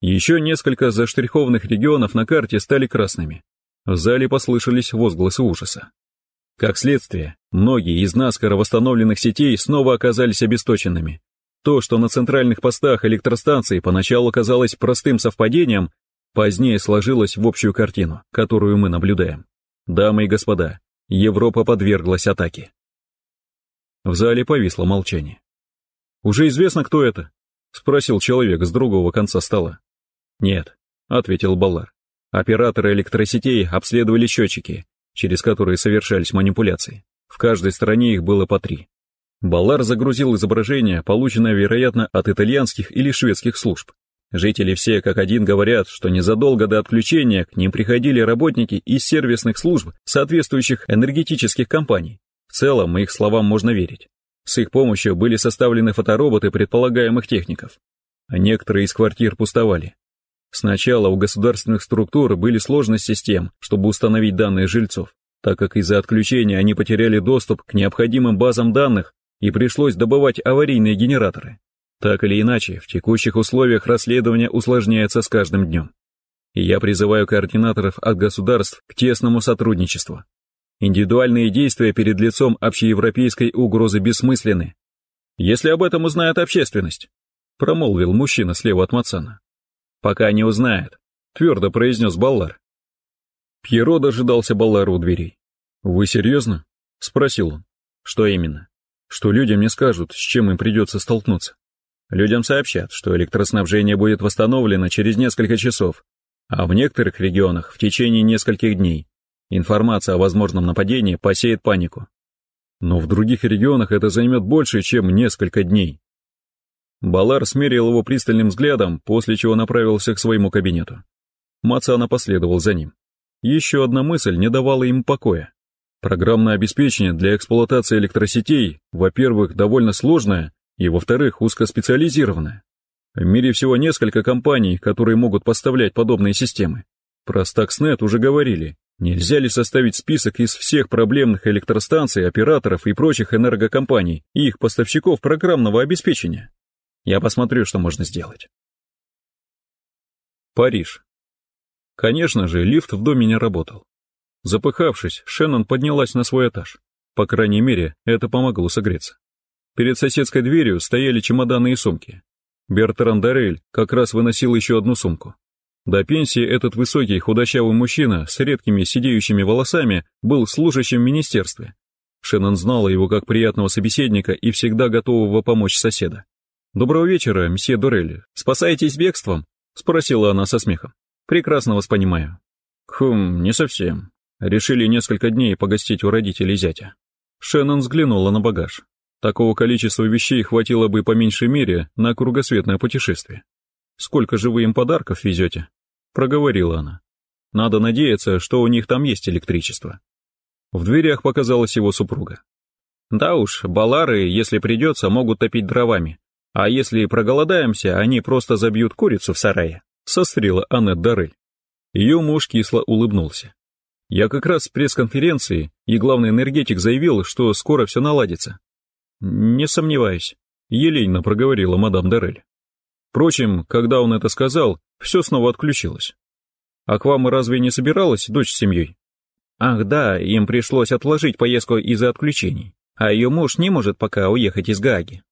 Еще несколько заштрихованных регионов на карте стали красными. В зале послышались возгласы ужаса. Как следствие, многие из наскоро восстановленных сетей снова оказались обесточенными. То, что на центральных постах электростанции поначалу казалось простым совпадением, позднее сложилось в общую картину, которую мы наблюдаем. Дамы и господа, Европа подверглась атаке. В зале повисло молчание. «Уже известно, кто это?» — спросил человек с другого конца стола. «Нет», — ответил Баллар. Операторы электросетей обследовали счетчики, через которые совершались манипуляции. В каждой стороне их было по три. Баллар загрузил изображение, полученное, вероятно, от итальянских или шведских служб. Жители все как один говорят, что незадолго до отключения к ним приходили работники из сервисных служб соответствующих энергетических компаний. В целом, их словам можно верить. С их помощью были составлены фотороботы предполагаемых техников. Некоторые из квартир пустовали. Сначала у государственных структур были сложности с тем, чтобы установить данные жильцов, так как из-за отключения они потеряли доступ к необходимым базам данных и пришлось добывать аварийные генераторы. Так или иначе, в текущих условиях расследование усложняется с каждым днем. И я призываю координаторов от государств к тесному сотрудничеству. Индивидуальные действия перед лицом общеевропейской угрозы бессмысленны. Если об этом узнает общественность, промолвил мужчина слева от Мацана. «Пока не узнает», — твердо произнес Баллар. Пьеро дожидался Баллара у дверей. «Вы серьезно?» — спросил он. «Что именно?» «Что людям не скажут, с чем им придется столкнуться?» «Людям сообщат, что электроснабжение будет восстановлено через несколько часов, а в некоторых регионах в течение нескольких дней. Информация о возможном нападении посеет панику. Но в других регионах это займет больше, чем несколько дней. Балар смерил его пристальным взглядом, после чего направился к своему кабинету. Мацана последовал за ним. Еще одна мысль не давала им покоя. Программное обеспечение для эксплуатации электросетей, во-первых, довольно сложное, и, во-вторых, узкоспециализированное. В мире всего несколько компаний, которые могут поставлять подобные системы. Про Stuxnet уже говорили. Нельзя ли составить список из всех проблемных электростанций, операторов и прочих энергокомпаний и их поставщиков программного обеспечения? Я посмотрю, что можно сделать. Париж. Конечно же, лифт в доме не работал. Запыхавшись, Шеннон поднялась на свой этаж. По крайней мере, это помогло согреться. Перед соседской дверью стояли чемоданы и сумки. Бертран Дарель как раз выносил еще одну сумку. До пенсии этот высокий худощавый мужчина с редкими сидеющими волосами был служащим в министерстве. Шеннон знала его как приятного собеседника и всегда готового помочь соседа. «Доброго вечера, мсье Дорелли. Спасаетесь бегством?» — спросила она со смехом. «Прекрасно вас понимаю». «Хм, не совсем. Решили несколько дней погостить у родителей зятя». Шеннон взглянула на багаж. Такого количества вещей хватило бы по меньшей мере на кругосветное путешествие. «Сколько же вы им подарков везете?» проговорила она. Надо надеяться, что у них там есть электричество. В дверях показалась его супруга. Да уж, балары, если придется, могут топить дровами. А если проголодаемся, они просто забьют курицу в сарае, сострила Аннет Дарель. Ее муж кисло улыбнулся. Я как раз с пресс-конференции, и главный энергетик заявил, что скоро все наладится. Не сомневаюсь, елейно проговорила мадам Дарель. Впрочем, когда он это сказал, все снова отключилось. А к вам разве не собиралась дочь с семьей? Ах да, им пришлось отложить поездку из-за отключений, а ее муж не может пока уехать из Гааги.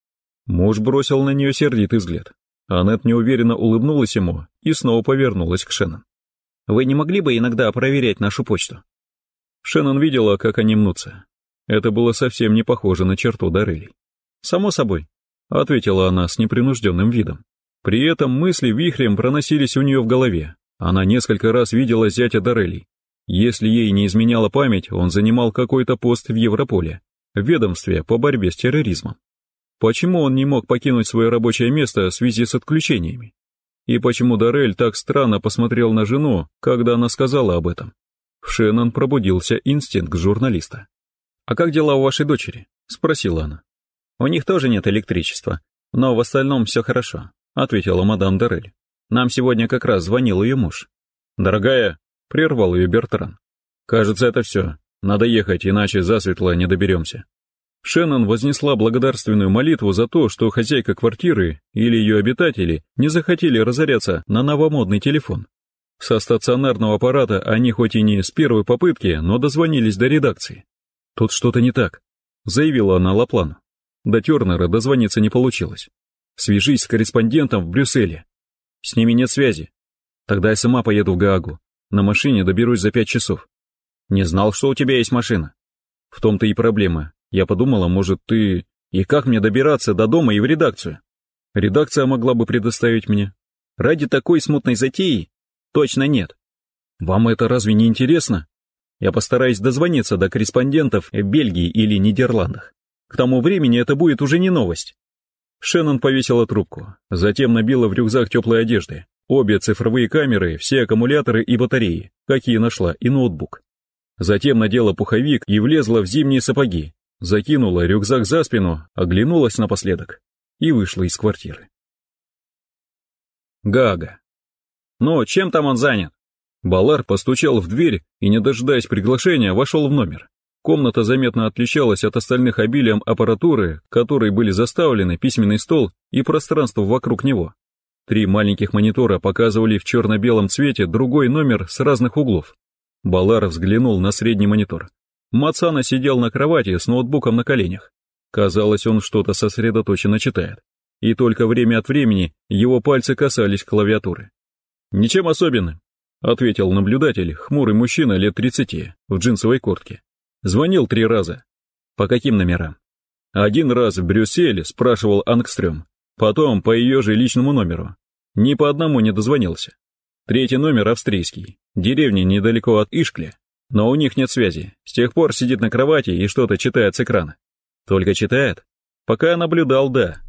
Муж бросил на нее сердитый взгляд. Аннет неуверенно улыбнулась ему и снова повернулась к Шеннон. «Вы не могли бы иногда проверять нашу почту?» Шеннон видела, как они мнутся. Это было совсем не похоже на черту Дарелей. «Само собой», — ответила она с непринужденным видом. При этом мысли вихрем проносились у нее в голове. Она несколько раз видела зятя Дорелей. Если ей не изменяла память, он занимал какой-то пост в Европоле, в ведомстве по борьбе с терроризмом. Почему он не мог покинуть свое рабочее место в связи с отключениями? И почему Дорель так странно посмотрел на жену, когда она сказала об этом? В Шеннон пробудился инстинкт журналиста. «А как дела у вашей дочери?» — спросила она. «У них тоже нет электричества, но в остальном все хорошо. — ответила мадам Дорель. «Нам сегодня как раз звонил ее муж». «Дорогая», — прервал ее Бертран. «Кажется, это все. Надо ехать, иначе засветло не доберемся». Шеннон вознесла благодарственную молитву за то, что хозяйка квартиры или ее обитатели не захотели разоряться на новомодный телефон. Со стационарного аппарата они хоть и не с первой попытки, но дозвонились до редакции. «Тут что-то не так», — заявила она Лаплану. До Тернера дозвониться не получилось. Свяжись с корреспондентом в Брюсселе. С ними нет связи. Тогда я сама поеду в Гаагу. На машине доберусь за пять часов. Не знал, что у тебя есть машина. В том-то и проблема. Я подумала, может, ты... И как мне добираться до дома и в редакцию? Редакция могла бы предоставить мне. Ради такой смутной затеи? Точно нет. Вам это разве не интересно? Я постараюсь дозвониться до корреспондентов в Бельгии или Нидерландах. К тому времени это будет уже не новость. Шеннон повесила трубку, затем набила в рюкзак теплой одежды, обе цифровые камеры, все аккумуляторы и батареи, какие нашла, и ноутбук. Затем надела пуховик и влезла в зимние сапоги, закинула рюкзак за спину, оглянулась напоследок и вышла из квартиры. Гага. «Ну, чем там он занят?» Балар постучал в дверь и, не дожидаясь приглашения, вошел в номер. Комната заметно отличалась от остальных обилием аппаратуры, которой были заставлены письменный стол и пространство вокруг него. Три маленьких монитора показывали в черно-белом цвете другой номер с разных углов. Балар взглянул на средний монитор. Мацана сидел на кровати с ноутбуком на коленях. Казалось, он что-то сосредоточенно читает. И только время от времени его пальцы касались клавиатуры. «Ничем особенным», — ответил наблюдатель, хмурый мужчина лет тридцати, в джинсовой куртке. Звонил три раза. По каким номерам? Один раз в Брюсселе спрашивал Ангстрём, потом по ее же личному номеру. Ни по одному не дозвонился. Третий номер австрийский, деревня недалеко от Ишкли, но у них нет связи. С тех пор сидит на кровати и что-то читает с экрана. Только читает? Пока наблюдал, да.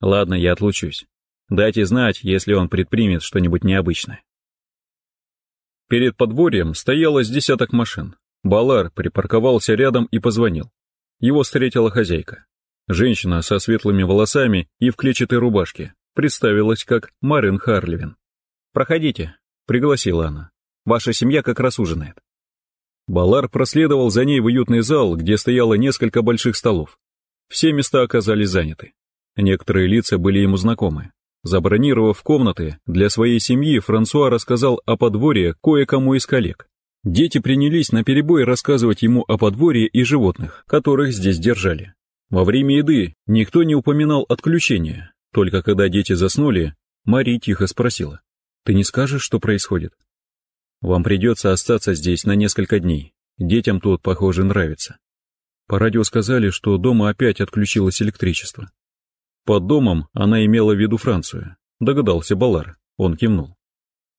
Ладно, я отлучусь. Дайте знать, если он предпримет что-нибудь необычное. Перед подворьем стояло с десяток машин. Балар припарковался рядом и позвонил. Его встретила хозяйка. Женщина со светлыми волосами и в клетчатой рубашке. Представилась как Марин Харливин. «Проходите», — пригласила она. «Ваша семья как раз ужинает». Балар проследовал за ней в уютный зал, где стояло несколько больших столов. Все места оказались заняты. Некоторые лица были ему знакомы. Забронировав комнаты для своей семьи, Франсуа рассказал о подворье кое-кому из коллег. Дети принялись наперебой рассказывать ему о подворье и животных, которых здесь держали. Во время еды никто не упоминал отключения, только когда дети заснули, Мария тихо спросила, «Ты не скажешь, что происходит?» «Вам придется остаться здесь на несколько дней, детям тут, похоже, нравится». По радио сказали, что дома опять отключилось электричество. Под домом она имела в виду Францию, догадался Балар, он кивнул.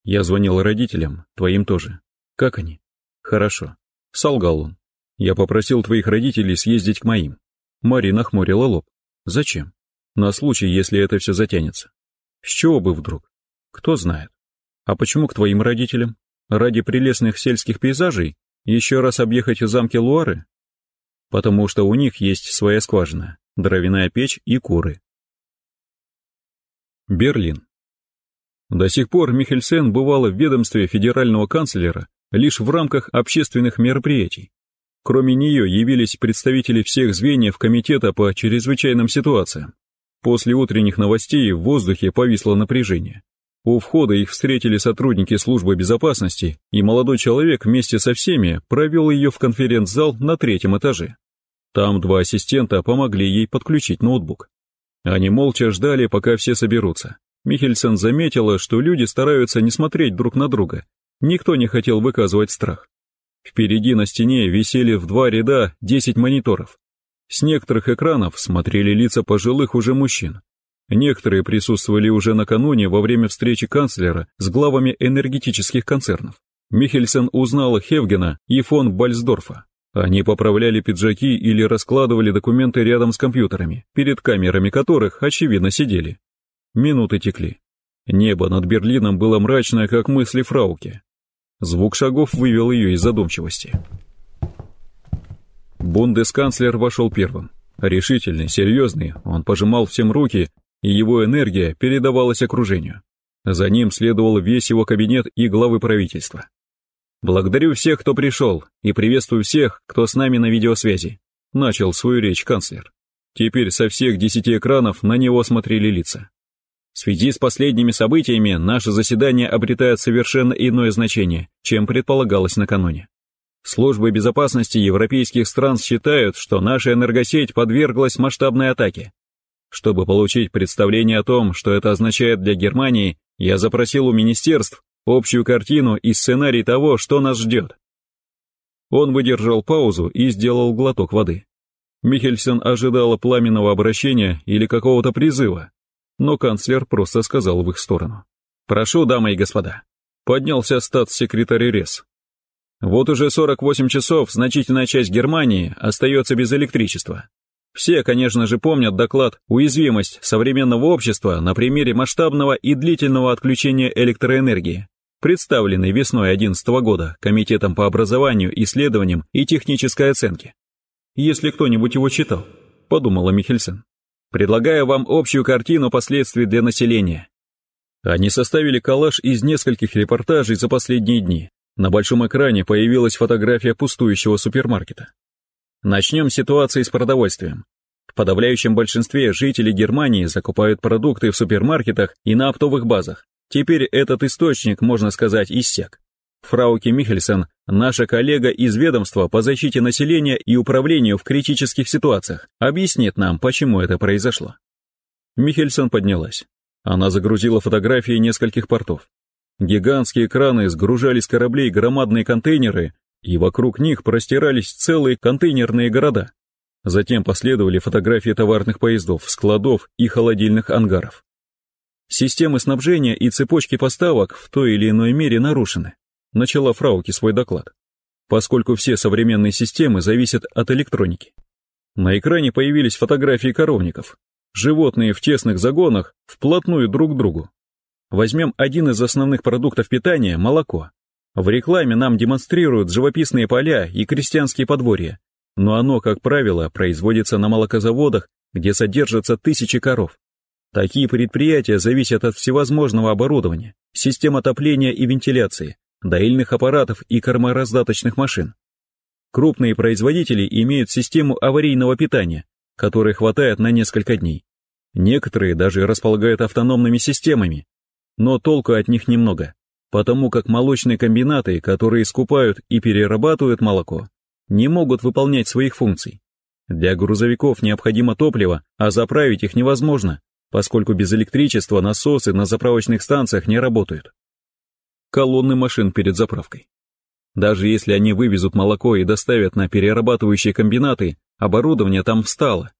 Я звонил родителям, твоим тоже. Как они? Хорошо. Солгал он. Я попросил твоих родителей съездить к моим. Мари нахмурила лоб. Зачем? На случай, если это все затянется. С чего бы вдруг? Кто знает. А почему к твоим родителям? Ради прелестных сельских пейзажей? Еще раз объехать замки Луары? Потому что у них есть своя скважина, дровяная печь и куры. Берлин. До сих пор Михельсен бывала в ведомстве федерального канцлера лишь в рамках общественных мероприятий. Кроме нее явились представители всех звеньев Комитета по чрезвычайным ситуациям. После утренних новостей в воздухе повисло напряжение. У входа их встретили сотрудники службы безопасности, и молодой человек вместе со всеми провел ее в конференц-зал на третьем этаже. Там два ассистента помогли ей подключить ноутбук. Они молча ждали, пока все соберутся. Михельсон заметила, что люди стараются не смотреть друг на друга Никто не хотел выказывать страх. Впереди на стене висели в два ряда 10 мониторов. С некоторых экранов смотрели лица пожилых уже мужчин. Некоторые присутствовали уже накануне во время встречи канцлера с главами энергетических концернов. Михельсон узнал Хевгена и фон Бальсдорфа. Они поправляли пиджаки или раскладывали документы рядом с компьютерами, перед камерами которых, очевидно, сидели. Минуты текли. Небо над Берлином было мрачное, как мысли Фрауки. Звук шагов вывел ее из задумчивости. Бундесканцлер вошел первым. Решительный, серьезный, он пожимал всем руки, и его энергия передавалась окружению. За ним следовал весь его кабинет и главы правительства. «Благодарю всех, кто пришел, и приветствую всех, кто с нами на видеосвязи», начал свою речь канцлер. Теперь со всех десяти экранов на него смотрели лица. В связи с последними событиями наше заседание обретает совершенно иное значение, чем предполагалось накануне. Службы безопасности европейских стран считают, что наша энергосеть подверглась масштабной атаке. Чтобы получить представление о том, что это означает для Германии, я запросил у министерств общую картину и сценарий того, что нас ждет. Он выдержал паузу и сделал глоток воды. Михельсон ожидала пламенного обращения или какого-то призыва, но канцлер просто сказал в их сторону. «Прошу, дамы и господа». Поднялся статс-секретарь РЕС. Вот уже 48 часов значительная часть Германии остается без электричества. Все, конечно же, помнят доклад «Уязвимость современного общества» на примере масштабного и длительного отключения электроэнергии, представленный весной 2011 года Комитетом по образованию, исследованиям и технической оценке. «Если кто-нибудь его читал», — подумала Михельсен. Предлагаю вам общую картину последствий для населения. Они составили коллаж из нескольких репортажей за последние дни. На большом экране появилась фотография пустующего супермаркета. Начнем с ситуации с продовольствием. В подавляющем большинстве жители Германии закупают продукты в супермаркетах и на оптовых базах. Теперь этот источник, можно сказать, иссяк. Фрауке Михельсон, наша коллега из ведомства по защите населения и управлению в критических ситуациях, объяснит нам, почему это произошло. Михельсон поднялась. Она загрузила фотографии нескольких портов. Гигантские краны сгружали с кораблей громадные контейнеры, и вокруг них простирались целые контейнерные города. Затем последовали фотографии товарных поездов, складов и холодильных ангаров. Системы снабжения и цепочки поставок в той или иной мере нарушены начала Фрауки свой доклад, поскольку все современные системы зависят от электроники. На экране появились фотографии коровников. Животные в тесных загонах вплотную друг к другу. Возьмем один из основных продуктов питания – молоко. В рекламе нам демонстрируют живописные поля и крестьянские подворья, но оно, как правило, производится на молокозаводах, где содержатся тысячи коров. Такие предприятия зависят от всевозможного оборудования, систем отопления и вентиляции, доильных аппаратов и кормораздаточных машин. Крупные производители имеют систему аварийного питания, которой хватает на несколько дней. Некоторые даже располагают автономными системами, но толку от них немного. Потому как молочные комбинаты, которые скупают и перерабатывают молоко, не могут выполнять своих функций. Для грузовиков необходимо топливо, а заправить их невозможно, поскольку без электричества насосы на заправочных станциях не работают. Колонны машин перед заправкой. Даже если они вывезут молоко и доставят на перерабатывающие комбинаты, оборудование там встало.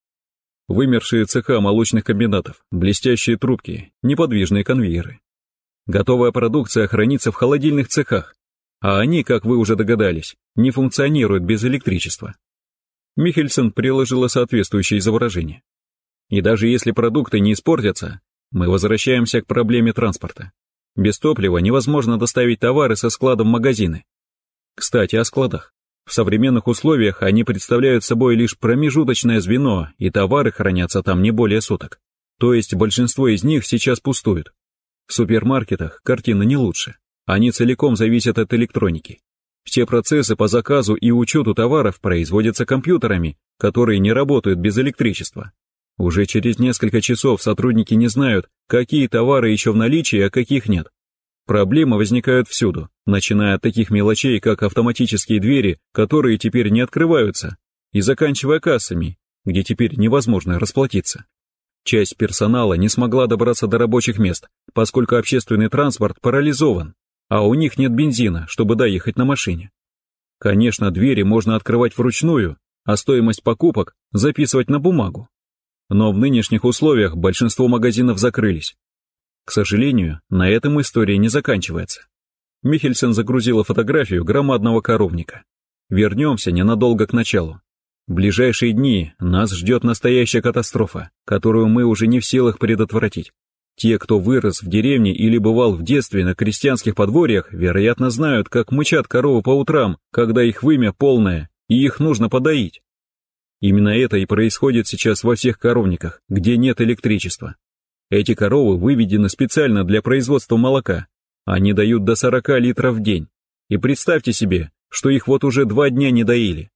Вымершие цеха молочных комбинатов, блестящие трубки, неподвижные конвейеры. Готовая продукция хранится в холодильных цехах, а они, как вы уже догадались, не функционируют без электричества. Михельсон приложила соответствующее изображение. И даже если продукты не испортятся, мы возвращаемся к проблеме транспорта. Без топлива невозможно доставить товары со складом в магазины. Кстати, о складах. В современных условиях они представляют собой лишь промежуточное звено, и товары хранятся там не более суток. То есть большинство из них сейчас пустуют. В супермаркетах картина не лучше. Они целиком зависят от электроники. Все процессы по заказу и учету товаров производятся компьютерами, которые не работают без электричества. Уже через несколько часов сотрудники не знают, какие товары еще в наличии, а каких нет. Проблемы возникают всюду, начиная от таких мелочей, как автоматические двери, которые теперь не открываются, и заканчивая кассами, где теперь невозможно расплатиться. Часть персонала не смогла добраться до рабочих мест, поскольку общественный транспорт парализован, а у них нет бензина, чтобы доехать на машине. Конечно, двери можно открывать вручную, а стоимость покупок записывать на бумагу. Но в нынешних условиях большинство магазинов закрылись. К сожалению, на этом история не заканчивается. Михельсен загрузила фотографию громадного коровника. Вернемся ненадолго к началу. В ближайшие дни нас ждет настоящая катастрофа, которую мы уже не в силах предотвратить. Те, кто вырос в деревне или бывал в детстве на крестьянских подворьях, вероятно знают, как мычат коровы по утрам, когда их вымя полное, и их нужно подоить. Именно это и происходит сейчас во всех коровниках, где нет электричества. Эти коровы выведены специально для производства молока. Они дают до 40 литров в день. И представьте себе, что их вот уже два дня не доили.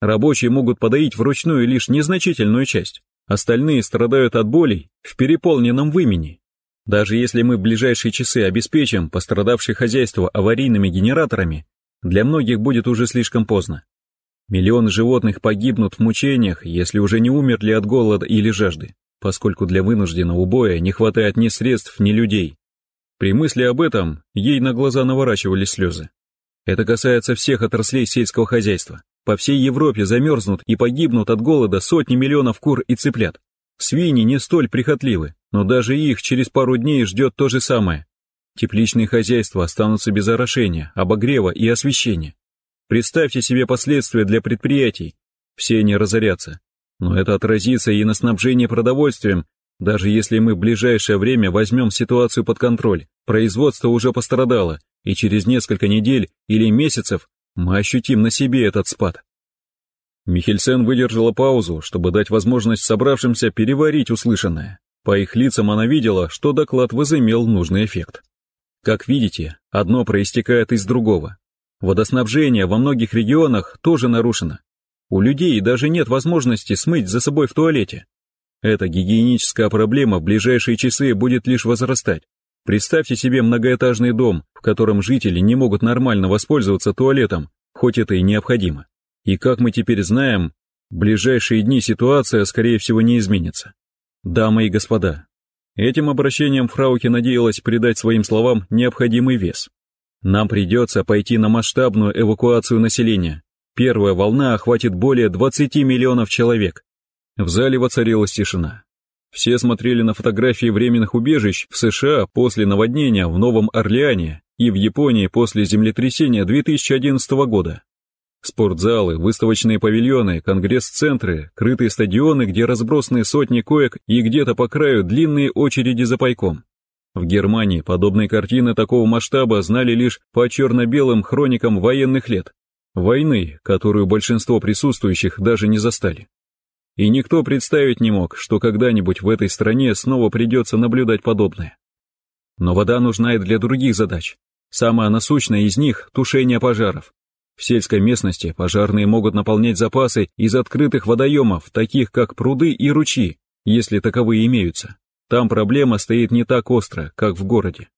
Рабочие могут подоить вручную лишь незначительную часть. Остальные страдают от болей в переполненном вымени. Даже если мы в ближайшие часы обеспечим пострадавшее хозяйство аварийными генераторами, для многих будет уже слишком поздно. Миллионы животных погибнут в мучениях, если уже не умерли от голода или жажды, поскольку для вынужденного боя не хватает ни средств, ни людей. При мысли об этом ей на глаза наворачивались слезы. Это касается всех отраслей сельского хозяйства. По всей Европе замерзнут и погибнут от голода сотни миллионов кур и цыплят. Свиньи не столь прихотливы, но даже их через пару дней ждет то же самое. Тепличные хозяйства останутся без орошения, обогрева и освещения. Представьте себе последствия для предприятий. Все они разорятся. Но это отразится и на снабжении продовольствием, даже если мы в ближайшее время возьмем ситуацию под контроль. Производство уже пострадало, и через несколько недель или месяцев мы ощутим на себе этот спад. Михельсен выдержала паузу, чтобы дать возможность собравшимся переварить услышанное. По их лицам она видела, что доклад возымел нужный эффект. Как видите, одно проистекает из другого. Водоснабжение во многих регионах тоже нарушено. У людей даже нет возможности смыть за собой в туалете. Эта гигиеническая проблема в ближайшие часы будет лишь возрастать. Представьте себе многоэтажный дом, в котором жители не могут нормально воспользоваться туалетом, хоть это и необходимо. И как мы теперь знаем, в ближайшие дни ситуация, скорее всего, не изменится. Дамы и господа, этим обращением Фрауке надеялась придать своим словам необходимый вес. Нам придется пойти на масштабную эвакуацию населения. Первая волна охватит более 20 миллионов человек. В зале воцарилась тишина. Все смотрели на фотографии временных убежищ в США после наводнения в Новом Орлеане и в Японии после землетрясения 2011 года. Спортзалы, выставочные павильоны, конгресс-центры, крытые стадионы, где разбросаны сотни коек и где-то по краю длинные очереди за пайком. В Германии подобные картины такого масштаба знали лишь по черно-белым хроникам военных лет. Войны, которую большинство присутствующих даже не застали. И никто представить не мог, что когда-нибудь в этой стране снова придется наблюдать подобное. Но вода нужна и для других задач. Самая насущная из них – тушение пожаров. В сельской местности пожарные могут наполнять запасы из открытых водоемов, таких как пруды и ручьи, если таковые имеются. Там проблема стоит не так остро, как в городе.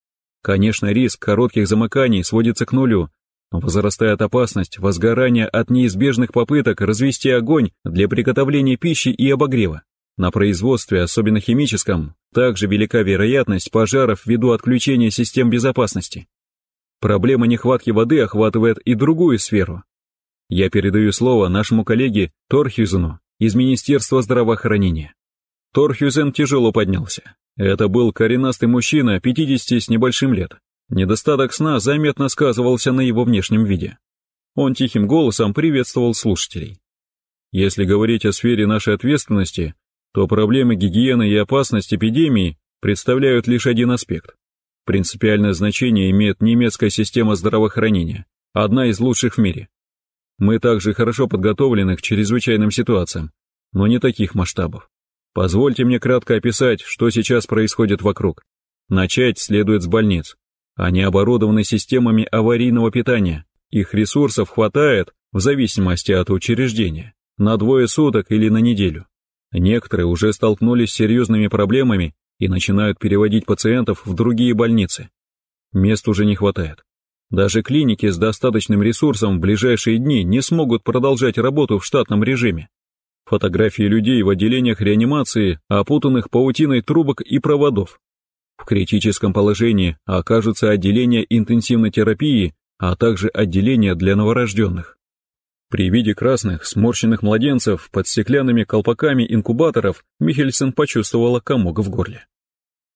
Конечно, риск коротких замыканий сводится к нулю, возрастает опасность возгорания от неизбежных попыток развести огонь для приготовления пищи и обогрева. На производстве, особенно химическом, также велика вероятность пожаров ввиду отключения систем безопасности. Проблема нехватки воды охватывает и другую сферу. Я передаю слово нашему коллеге Торхюзену из Министерства здравоохранения. Торхюзен тяжело поднялся. Это был коренастый мужчина 50 с небольшим лет. Недостаток сна заметно сказывался на его внешнем виде. Он тихим голосом приветствовал слушателей. Если говорить о сфере нашей ответственности, то проблемы гигиены и опасность эпидемии представляют лишь один аспект. Принципиальное значение имеет немецкая система здравоохранения, одна из лучших в мире. Мы также хорошо подготовлены к чрезвычайным ситуациям, но не таких масштабов. Позвольте мне кратко описать, что сейчас происходит вокруг. Начать следует с больниц. Они оборудованы системами аварийного питания. Их ресурсов хватает, в зависимости от учреждения, на двое суток или на неделю. Некоторые уже столкнулись с серьезными проблемами и начинают переводить пациентов в другие больницы. Мест уже не хватает. Даже клиники с достаточным ресурсом в ближайшие дни не смогут продолжать работу в штатном режиме. Фотографии людей в отделениях реанимации, опутанных паутиной трубок и проводов. В критическом положении окажутся отделения интенсивной терапии, а также отделения для новорожденных. При виде красных, сморщенных младенцев под стеклянными колпаками инкубаторов Михельсон почувствовала комок в горле.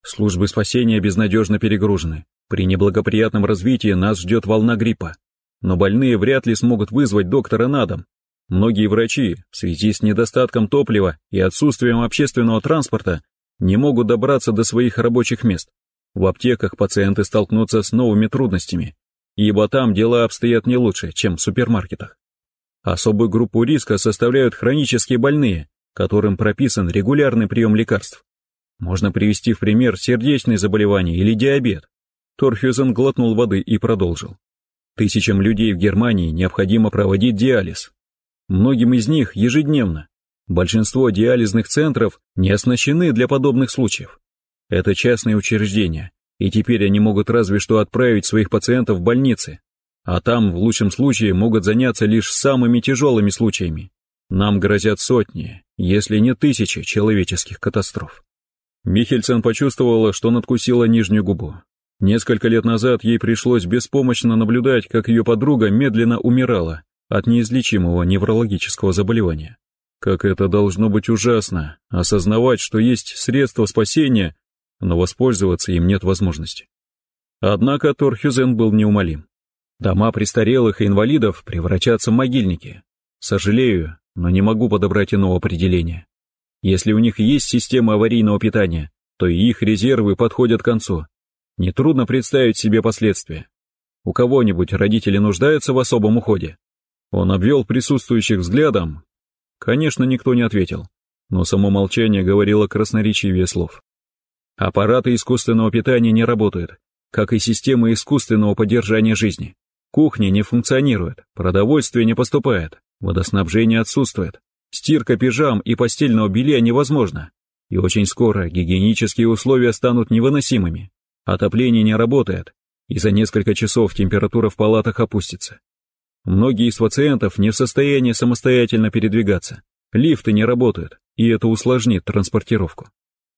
Службы спасения безнадежно перегружены. При неблагоприятном развитии нас ждет волна гриппа. Но больные вряд ли смогут вызвать доктора на дом, Многие врачи, в связи с недостатком топлива и отсутствием общественного транспорта, не могут добраться до своих рабочих мест. В аптеках пациенты столкнутся с новыми трудностями, ибо там дела обстоят не лучше, чем в супермаркетах. Особую группу риска составляют хронические больные, которым прописан регулярный прием лекарств. Можно привести в пример сердечные заболевания или диабет. Торхюзен глотнул воды и продолжил. Тысячам людей в Германии необходимо проводить диализ, многим из них ежедневно. Большинство диализных центров не оснащены для подобных случаев. Это частные учреждения, и теперь они могут разве что отправить своих пациентов в больницы, а там в лучшем случае могут заняться лишь самыми тяжелыми случаями. Нам грозят сотни, если не тысячи человеческих катастроф. Михельсон почувствовала, что надкусила нижнюю губу. Несколько лет назад ей пришлось беспомощно наблюдать, как ее подруга медленно умирала, от неизлечимого неврологического заболевания. Как это должно быть ужасно, осознавать, что есть средства спасения, но воспользоваться им нет возможности. Однако Торхюзен был неумолим. Дома престарелых и инвалидов превратятся в могильники. Сожалею, но не могу подобрать иного определения. Если у них есть система аварийного питания, то и их резервы подходят к концу. Нетрудно представить себе последствия. У кого-нибудь родители нуждаются в особом уходе? Он обвел присутствующих взглядом. Конечно, никто не ответил, но само молчание говорило красноречивее слов. Аппараты искусственного питания не работают, как и системы искусственного поддержания жизни. Кухня не функционирует, продовольствие не поступает, водоснабжение отсутствует, стирка пижам и постельного белья невозможно, и очень скоро гигиенические условия станут невыносимыми. Отопление не работает, и за несколько часов температура в палатах опустится. Многие из пациентов не в состоянии самостоятельно передвигаться. Лифты не работают, и это усложнит транспортировку.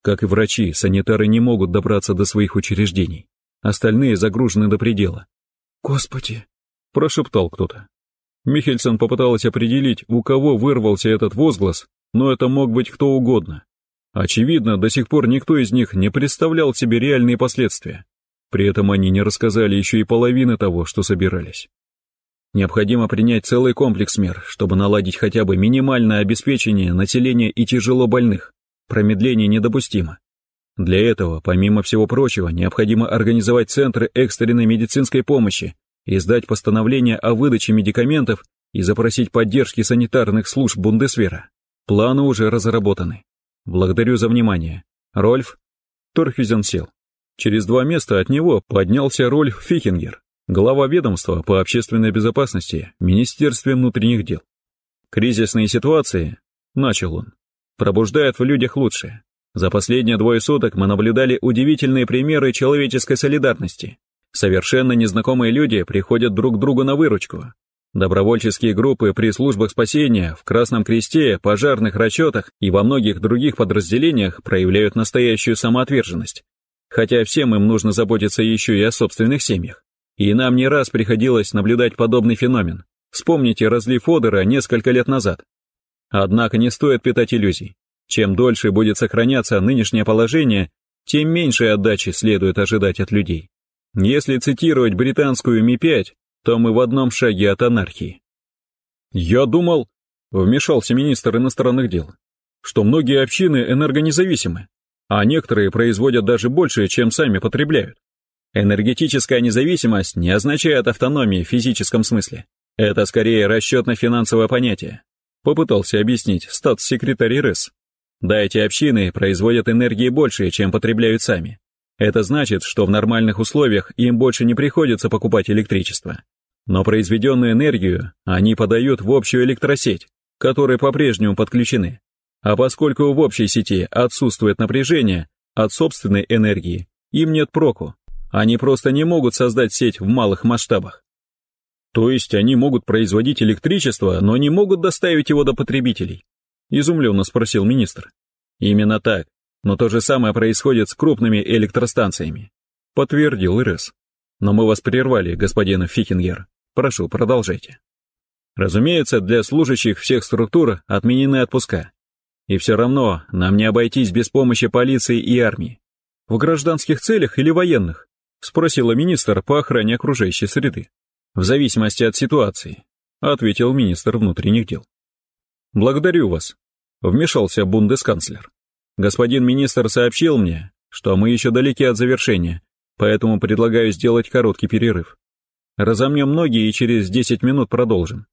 Как и врачи, санитары не могут добраться до своих учреждений. Остальные загружены до предела. «Господи!» – прошептал кто-то. Михельсон попыталась определить, у кого вырвался этот возглас, но это мог быть кто угодно. Очевидно, до сих пор никто из них не представлял себе реальные последствия. При этом они не рассказали еще и половины того, что собирались. Необходимо принять целый комплекс мер, чтобы наладить хотя бы минимальное обеспечение населения и тяжело больных. Промедление недопустимо. Для этого, помимо всего прочего, необходимо организовать центры экстренной медицинской помощи, издать постановление о выдаче медикаментов и запросить поддержки санитарных служб Бундесвера. Планы уже разработаны. Благодарю за внимание. Рольф? Торхюзен сел. Через два места от него поднялся Рольф Фихингер глава ведомства по общественной безопасности Министерстве внутренних дел. Кризисные ситуации, начал он, пробуждают в людях лучшее. За последние двое суток мы наблюдали удивительные примеры человеческой солидарности. Совершенно незнакомые люди приходят друг другу на выручку. Добровольческие группы при службах спасения, в Красном Кресте, пожарных расчетах и во многих других подразделениях проявляют настоящую самоотверженность. Хотя всем им нужно заботиться еще и о собственных семьях. И нам не раз приходилось наблюдать подобный феномен. Вспомните разлив Одера несколько лет назад. Однако не стоит питать иллюзий. Чем дольше будет сохраняться нынешнее положение, тем меньшей отдачи следует ожидать от людей. Если цитировать британскую Ми-5, то мы в одном шаге от анархии. «Я думал», — вмешался министр иностранных дел, «что многие общины энергонезависимы, а некоторые производят даже больше, чем сами потребляют. Энергетическая независимость не означает автономии в физическом смысле. Это скорее расчетно-финансовое понятие, попытался объяснить статс-секретарь РС. Да, эти общины производят энергии больше, чем потребляют сами. Это значит, что в нормальных условиях им больше не приходится покупать электричество. Но произведенную энергию они подают в общую электросеть, которой по-прежнему подключены. А поскольку в общей сети отсутствует напряжение от собственной энергии, им нет проку. Они просто не могут создать сеть в малых масштабах. То есть они могут производить электричество, но не могут доставить его до потребителей? Изумленно спросил министр. Именно так. Но то же самое происходит с крупными электростанциями. Подтвердил РС. Но мы вас прервали, господин Фикингер. Прошу, продолжайте. Разумеется, для служащих всех структур отменены отпуска. И все равно нам не обойтись без помощи полиции и армии. В гражданских целях или военных? Спросила министр по охране окружающей среды. В зависимости от ситуации, ответил министр внутренних дел. Благодарю вас, вмешался бундесканцлер. Господин министр сообщил мне, что мы еще далеки от завершения, поэтому предлагаю сделать короткий перерыв. Разомнем ноги и через 10 минут продолжим.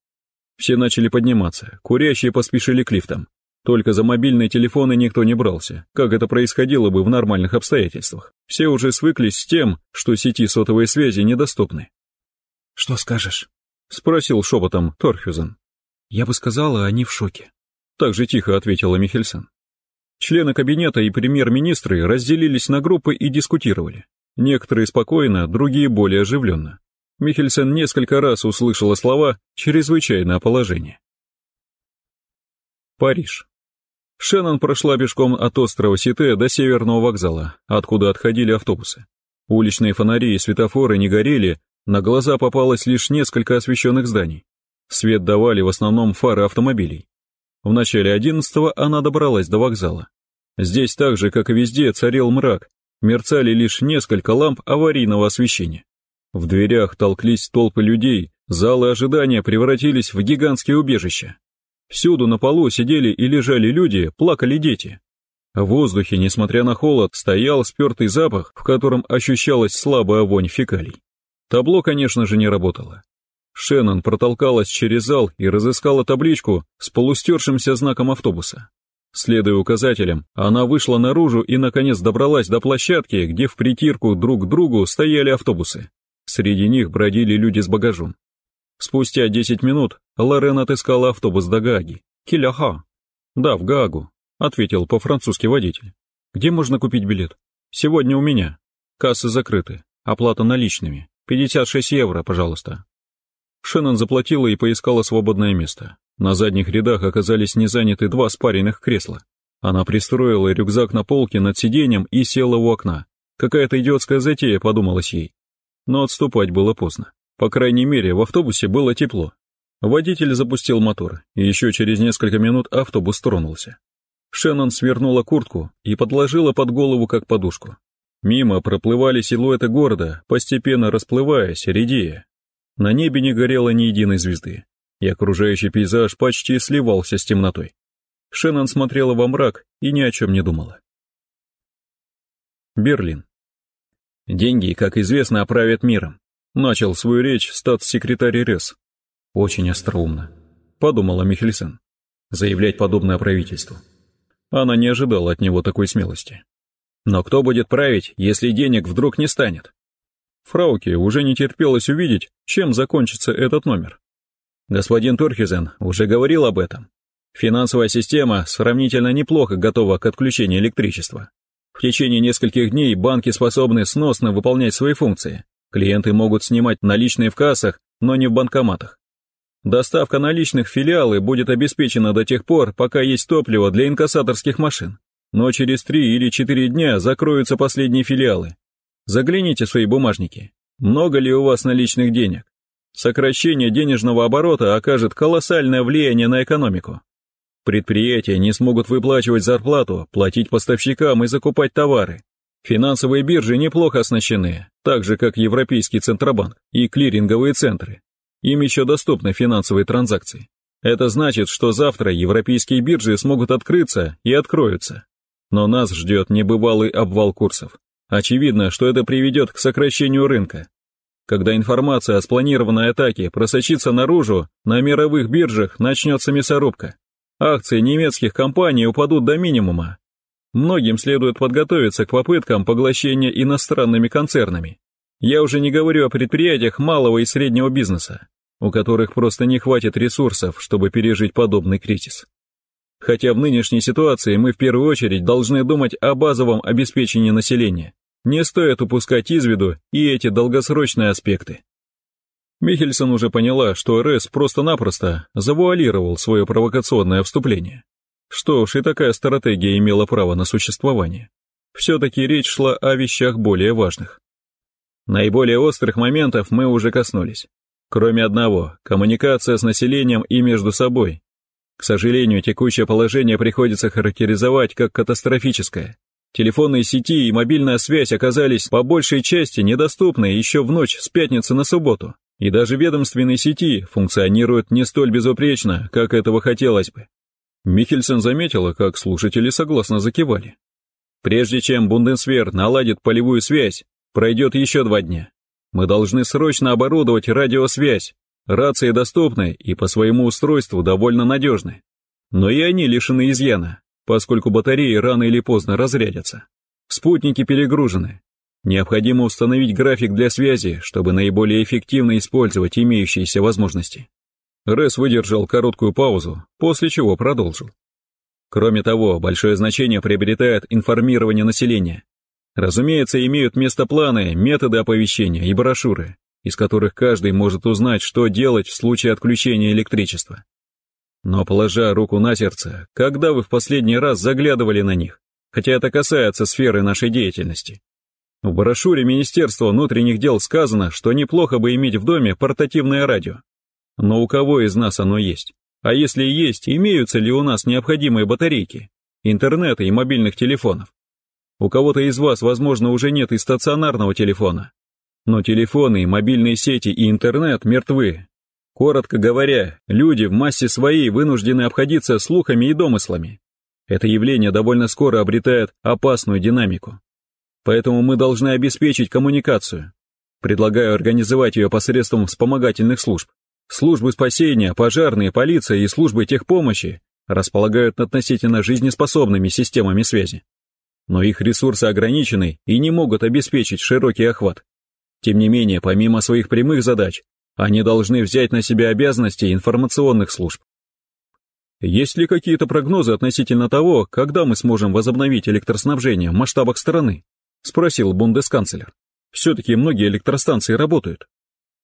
Все начали подниматься, курящие поспешили к лифтам. Только за мобильные телефоны никто не брался, как это происходило бы в нормальных обстоятельствах. Все уже свыклись с тем, что сети сотовой связи недоступны. «Что скажешь?» — спросил шепотом Торхюзен. «Я бы сказала, они в шоке». Так же тихо ответила Михельсон. Члены кабинета и премьер-министры разделились на группы и дискутировали. Некоторые спокойно, другие более оживленно. Михельсон несколько раз услышала слова «чрезвычайное положение». Париж. Шеннон прошла пешком от острова Сите до северного вокзала, откуда отходили автобусы. Уличные фонари и светофоры не горели, на глаза попалось лишь несколько освещенных зданий. Свет давали в основном фары автомобилей. В начале одиннадцатого она добралась до вокзала. Здесь так же, как и везде, царил мрак, мерцали лишь несколько ламп аварийного освещения. В дверях толклись толпы людей, залы ожидания превратились в гигантские убежища. Всюду на полу сидели и лежали люди, плакали дети. В воздухе, несмотря на холод, стоял спертый запах, в котором ощущалась слабая вонь фекалий. Табло, конечно же, не работало. Шеннон протолкалась через зал и разыскала табличку с полустершимся знаком автобуса. Следуя указателям, она вышла наружу и, наконец, добралась до площадки, где в притирку друг к другу стояли автобусы. Среди них бродили люди с багажом. Спустя 10 минут Лорен отыскала автобус до Гааги. Киляха. Да, в Гаагу, ответил по-французски водитель. Где можно купить билет? Сегодня у меня. Кассы закрыты. Оплата наличными. 56 евро, пожалуйста. Шеннон заплатила и поискала свободное место. На задних рядах оказались не заняты два спаренных кресла. Она пристроила рюкзак на полке над сиденьем и села у окна. Какая-то идиотская затея, подумалось ей. Но отступать было поздно. По крайней мере, в автобусе было тепло. Водитель запустил мотор, и еще через несколько минут автобус тронулся. Шеннон свернула куртку и подложила под голову как подушку. Мимо проплывали силуэты города, постепенно расплываясь, редея. На небе не горело ни единой звезды, и окружающий пейзаж почти сливался с темнотой. Шеннон смотрела во мрак и ни о чем не думала. Берлин. Деньги, как известно, оправят миром. Начал свою речь статс-секретарь РС. Очень остроумно, подумала Михельсен. Заявлять подобное правительству. Она не ожидала от него такой смелости. Но кто будет править, если денег вдруг не станет? Фрауке уже не терпелось увидеть, чем закончится этот номер. Господин Турхизен уже говорил об этом. Финансовая система сравнительно неплохо готова к отключению электричества. В течение нескольких дней банки способны сносно выполнять свои функции. Клиенты могут снимать наличные в кассах, но не в банкоматах. Доставка наличных в филиалы будет обеспечена до тех пор, пока есть топливо для инкассаторских машин. Но через три или четыре дня закроются последние филиалы. Загляните в свои бумажники. Много ли у вас наличных денег? Сокращение денежного оборота окажет колоссальное влияние на экономику. Предприятия не смогут выплачивать зарплату, платить поставщикам и закупать товары. Финансовые биржи неплохо оснащены, так же как Европейский Центробанк и клиринговые центры. Им еще доступны финансовые транзакции. Это значит, что завтра европейские биржи смогут открыться и откроются. Но нас ждет небывалый обвал курсов. Очевидно, что это приведет к сокращению рынка. Когда информация о спланированной атаке просочится наружу, на мировых биржах начнется мясорубка. Акции немецких компаний упадут до минимума. Многим следует подготовиться к попыткам поглощения иностранными концернами. Я уже не говорю о предприятиях малого и среднего бизнеса, у которых просто не хватит ресурсов, чтобы пережить подобный кризис. Хотя в нынешней ситуации мы в первую очередь должны думать о базовом обеспечении населения. Не стоит упускать из виду и эти долгосрочные аспекты. Михельсон уже поняла, что РС просто-напросто завуалировал свое провокационное вступление. Что ж, и такая стратегия имела право на существование. Все-таки речь шла о вещах более важных. Наиболее острых моментов мы уже коснулись. Кроме одного, коммуникация с населением и между собой. К сожалению, текущее положение приходится характеризовать как катастрофическое. Телефонные сети и мобильная связь оказались по большей части недоступны еще в ночь с пятницы на субботу и даже ведомственные сети функционируют не столь безупречно, как этого хотелось бы. Михельсон заметила, как слушатели согласно закивали. Прежде чем Бундесвер наладит полевую связь, пройдет еще два дня. Мы должны срочно оборудовать радиосвязь. Рации доступны и по своему устройству довольно надежны. Но и они лишены изъяна, поскольку батареи рано или поздно разрядятся. Спутники перегружены, Необходимо установить график для связи, чтобы наиболее эффективно использовать имеющиеся возможности. Рэс выдержал короткую паузу, после чего продолжил. Кроме того, большое значение приобретает информирование населения. Разумеется, имеют место планы, методы оповещения и брошюры, из которых каждый может узнать, что делать в случае отключения электричества. Но положа руку на сердце, когда вы в последний раз заглядывали на них, хотя это касается сферы нашей деятельности? В брошюре Министерства внутренних дел сказано, что неплохо бы иметь в доме портативное радио. Но у кого из нас оно есть? А если есть, имеются ли у нас необходимые батарейки, интернета и мобильных телефонов? У кого-то из вас, возможно, уже нет и стационарного телефона. Но телефоны, мобильные сети и интернет мертвы. Коротко говоря, люди в массе своей вынуждены обходиться слухами и домыслами. Это явление довольно скоро обретает опасную динамику. Поэтому мы должны обеспечить коммуникацию. Предлагаю организовать ее посредством вспомогательных служб. Службы спасения, пожарные, полиция и службы техпомощи располагают относительно жизнеспособными системами связи. Но их ресурсы ограничены и не могут обеспечить широкий охват. Тем не менее, помимо своих прямых задач, они должны взять на себя обязанности информационных служб. Есть ли какие-то прогнозы относительно того, когда мы сможем возобновить электроснабжение в масштабах страны? — спросил бундесканцлер. «Все-таки многие электростанции работают».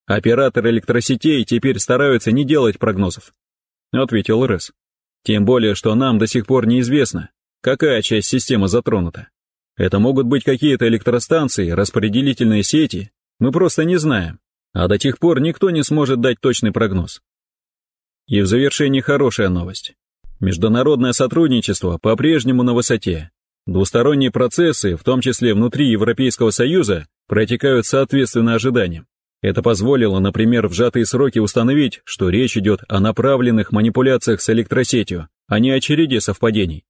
«Операторы электросетей теперь стараются не делать прогнозов», — ответил Рэс. «Тем более, что нам до сих пор неизвестно, какая часть системы затронута. Это могут быть какие-то электростанции, распределительные сети, мы просто не знаем, а до тех пор никто не сможет дать точный прогноз. И в завершении хорошая новость. Международное сотрудничество по-прежнему на высоте, Двусторонние процессы, в том числе внутри Европейского Союза, протекают соответственно ожиданиям. Это позволило, например, в сжатые сроки установить, что речь идет о направленных манипуляциях с электросетью, а не о череде совпадений.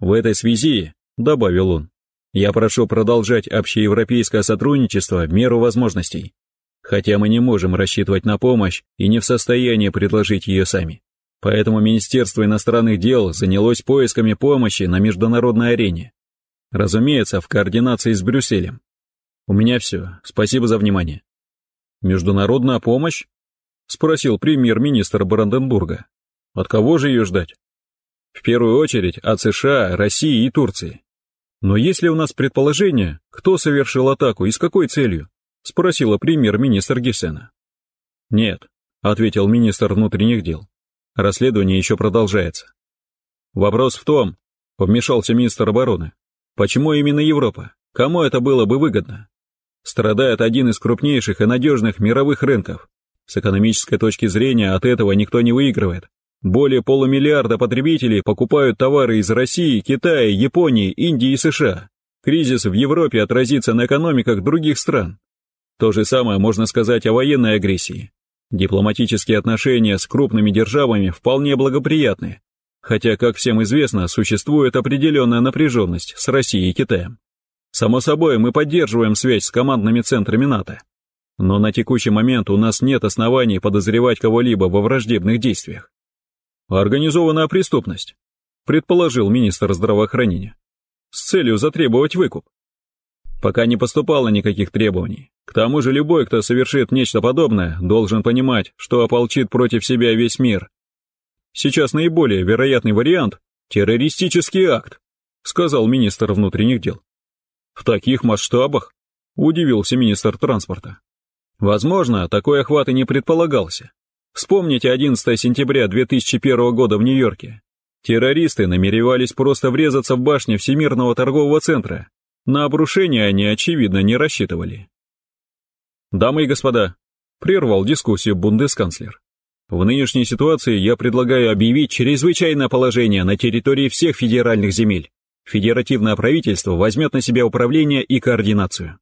В этой связи, добавил он, я прошу продолжать общеевропейское сотрудничество в меру возможностей, хотя мы не можем рассчитывать на помощь и не в состоянии предложить ее сами. Поэтому Министерство иностранных дел занялось поисками помощи на международной арене. Разумеется, в координации с Брюсселем. У меня все. Спасибо за внимание. Международная помощь? Спросил премьер-министр Бранденбурга. От кого же ее ждать? В первую очередь от США, России и Турции. Но есть ли у нас предположение, кто совершил атаку и с какой целью? Спросила премьер-министр Гессена. Нет, ответил министр внутренних дел. Расследование еще продолжается. Вопрос в том, вмешался министр обороны, почему именно Европа? Кому это было бы выгодно? Страдает один из крупнейших и надежных мировых рынков. С экономической точки зрения от этого никто не выигрывает. Более полумиллиарда потребителей покупают товары из России, Китая, Японии, Индии и США. Кризис в Европе отразится на экономиках других стран. То же самое можно сказать о военной агрессии. Дипломатические отношения с крупными державами вполне благоприятны, хотя, как всем известно, существует определенная напряженность с Россией и Китаем. Само собой, мы поддерживаем связь с командными центрами НАТО. Но на текущий момент у нас нет оснований подозревать кого-либо во враждебных действиях. Организованная преступность, предположил министр здравоохранения, с целью затребовать выкуп. Пока не поступало никаких требований. К тому же любой, кто совершит нечто подобное, должен понимать, что ополчит против себя весь мир. Сейчас наиболее вероятный вариант – террористический акт, сказал министр внутренних дел. В таких масштабах? Удивился министр транспорта. Возможно, такой охват и не предполагался. Вспомните 11 сентября 2001 года в Нью-Йорке. Террористы намеревались просто врезаться в башню Всемирного торгового центра на обрушение они, очевидно, не рассчитывали. «Дамы и господа», — прервал дискуссию бундесканцлер, «в нынешней ситуации я предлагаю объявить чрезвычайное положение на территории всех федеральных земель. Федеративное правительство возьмет на себя управление и координацию.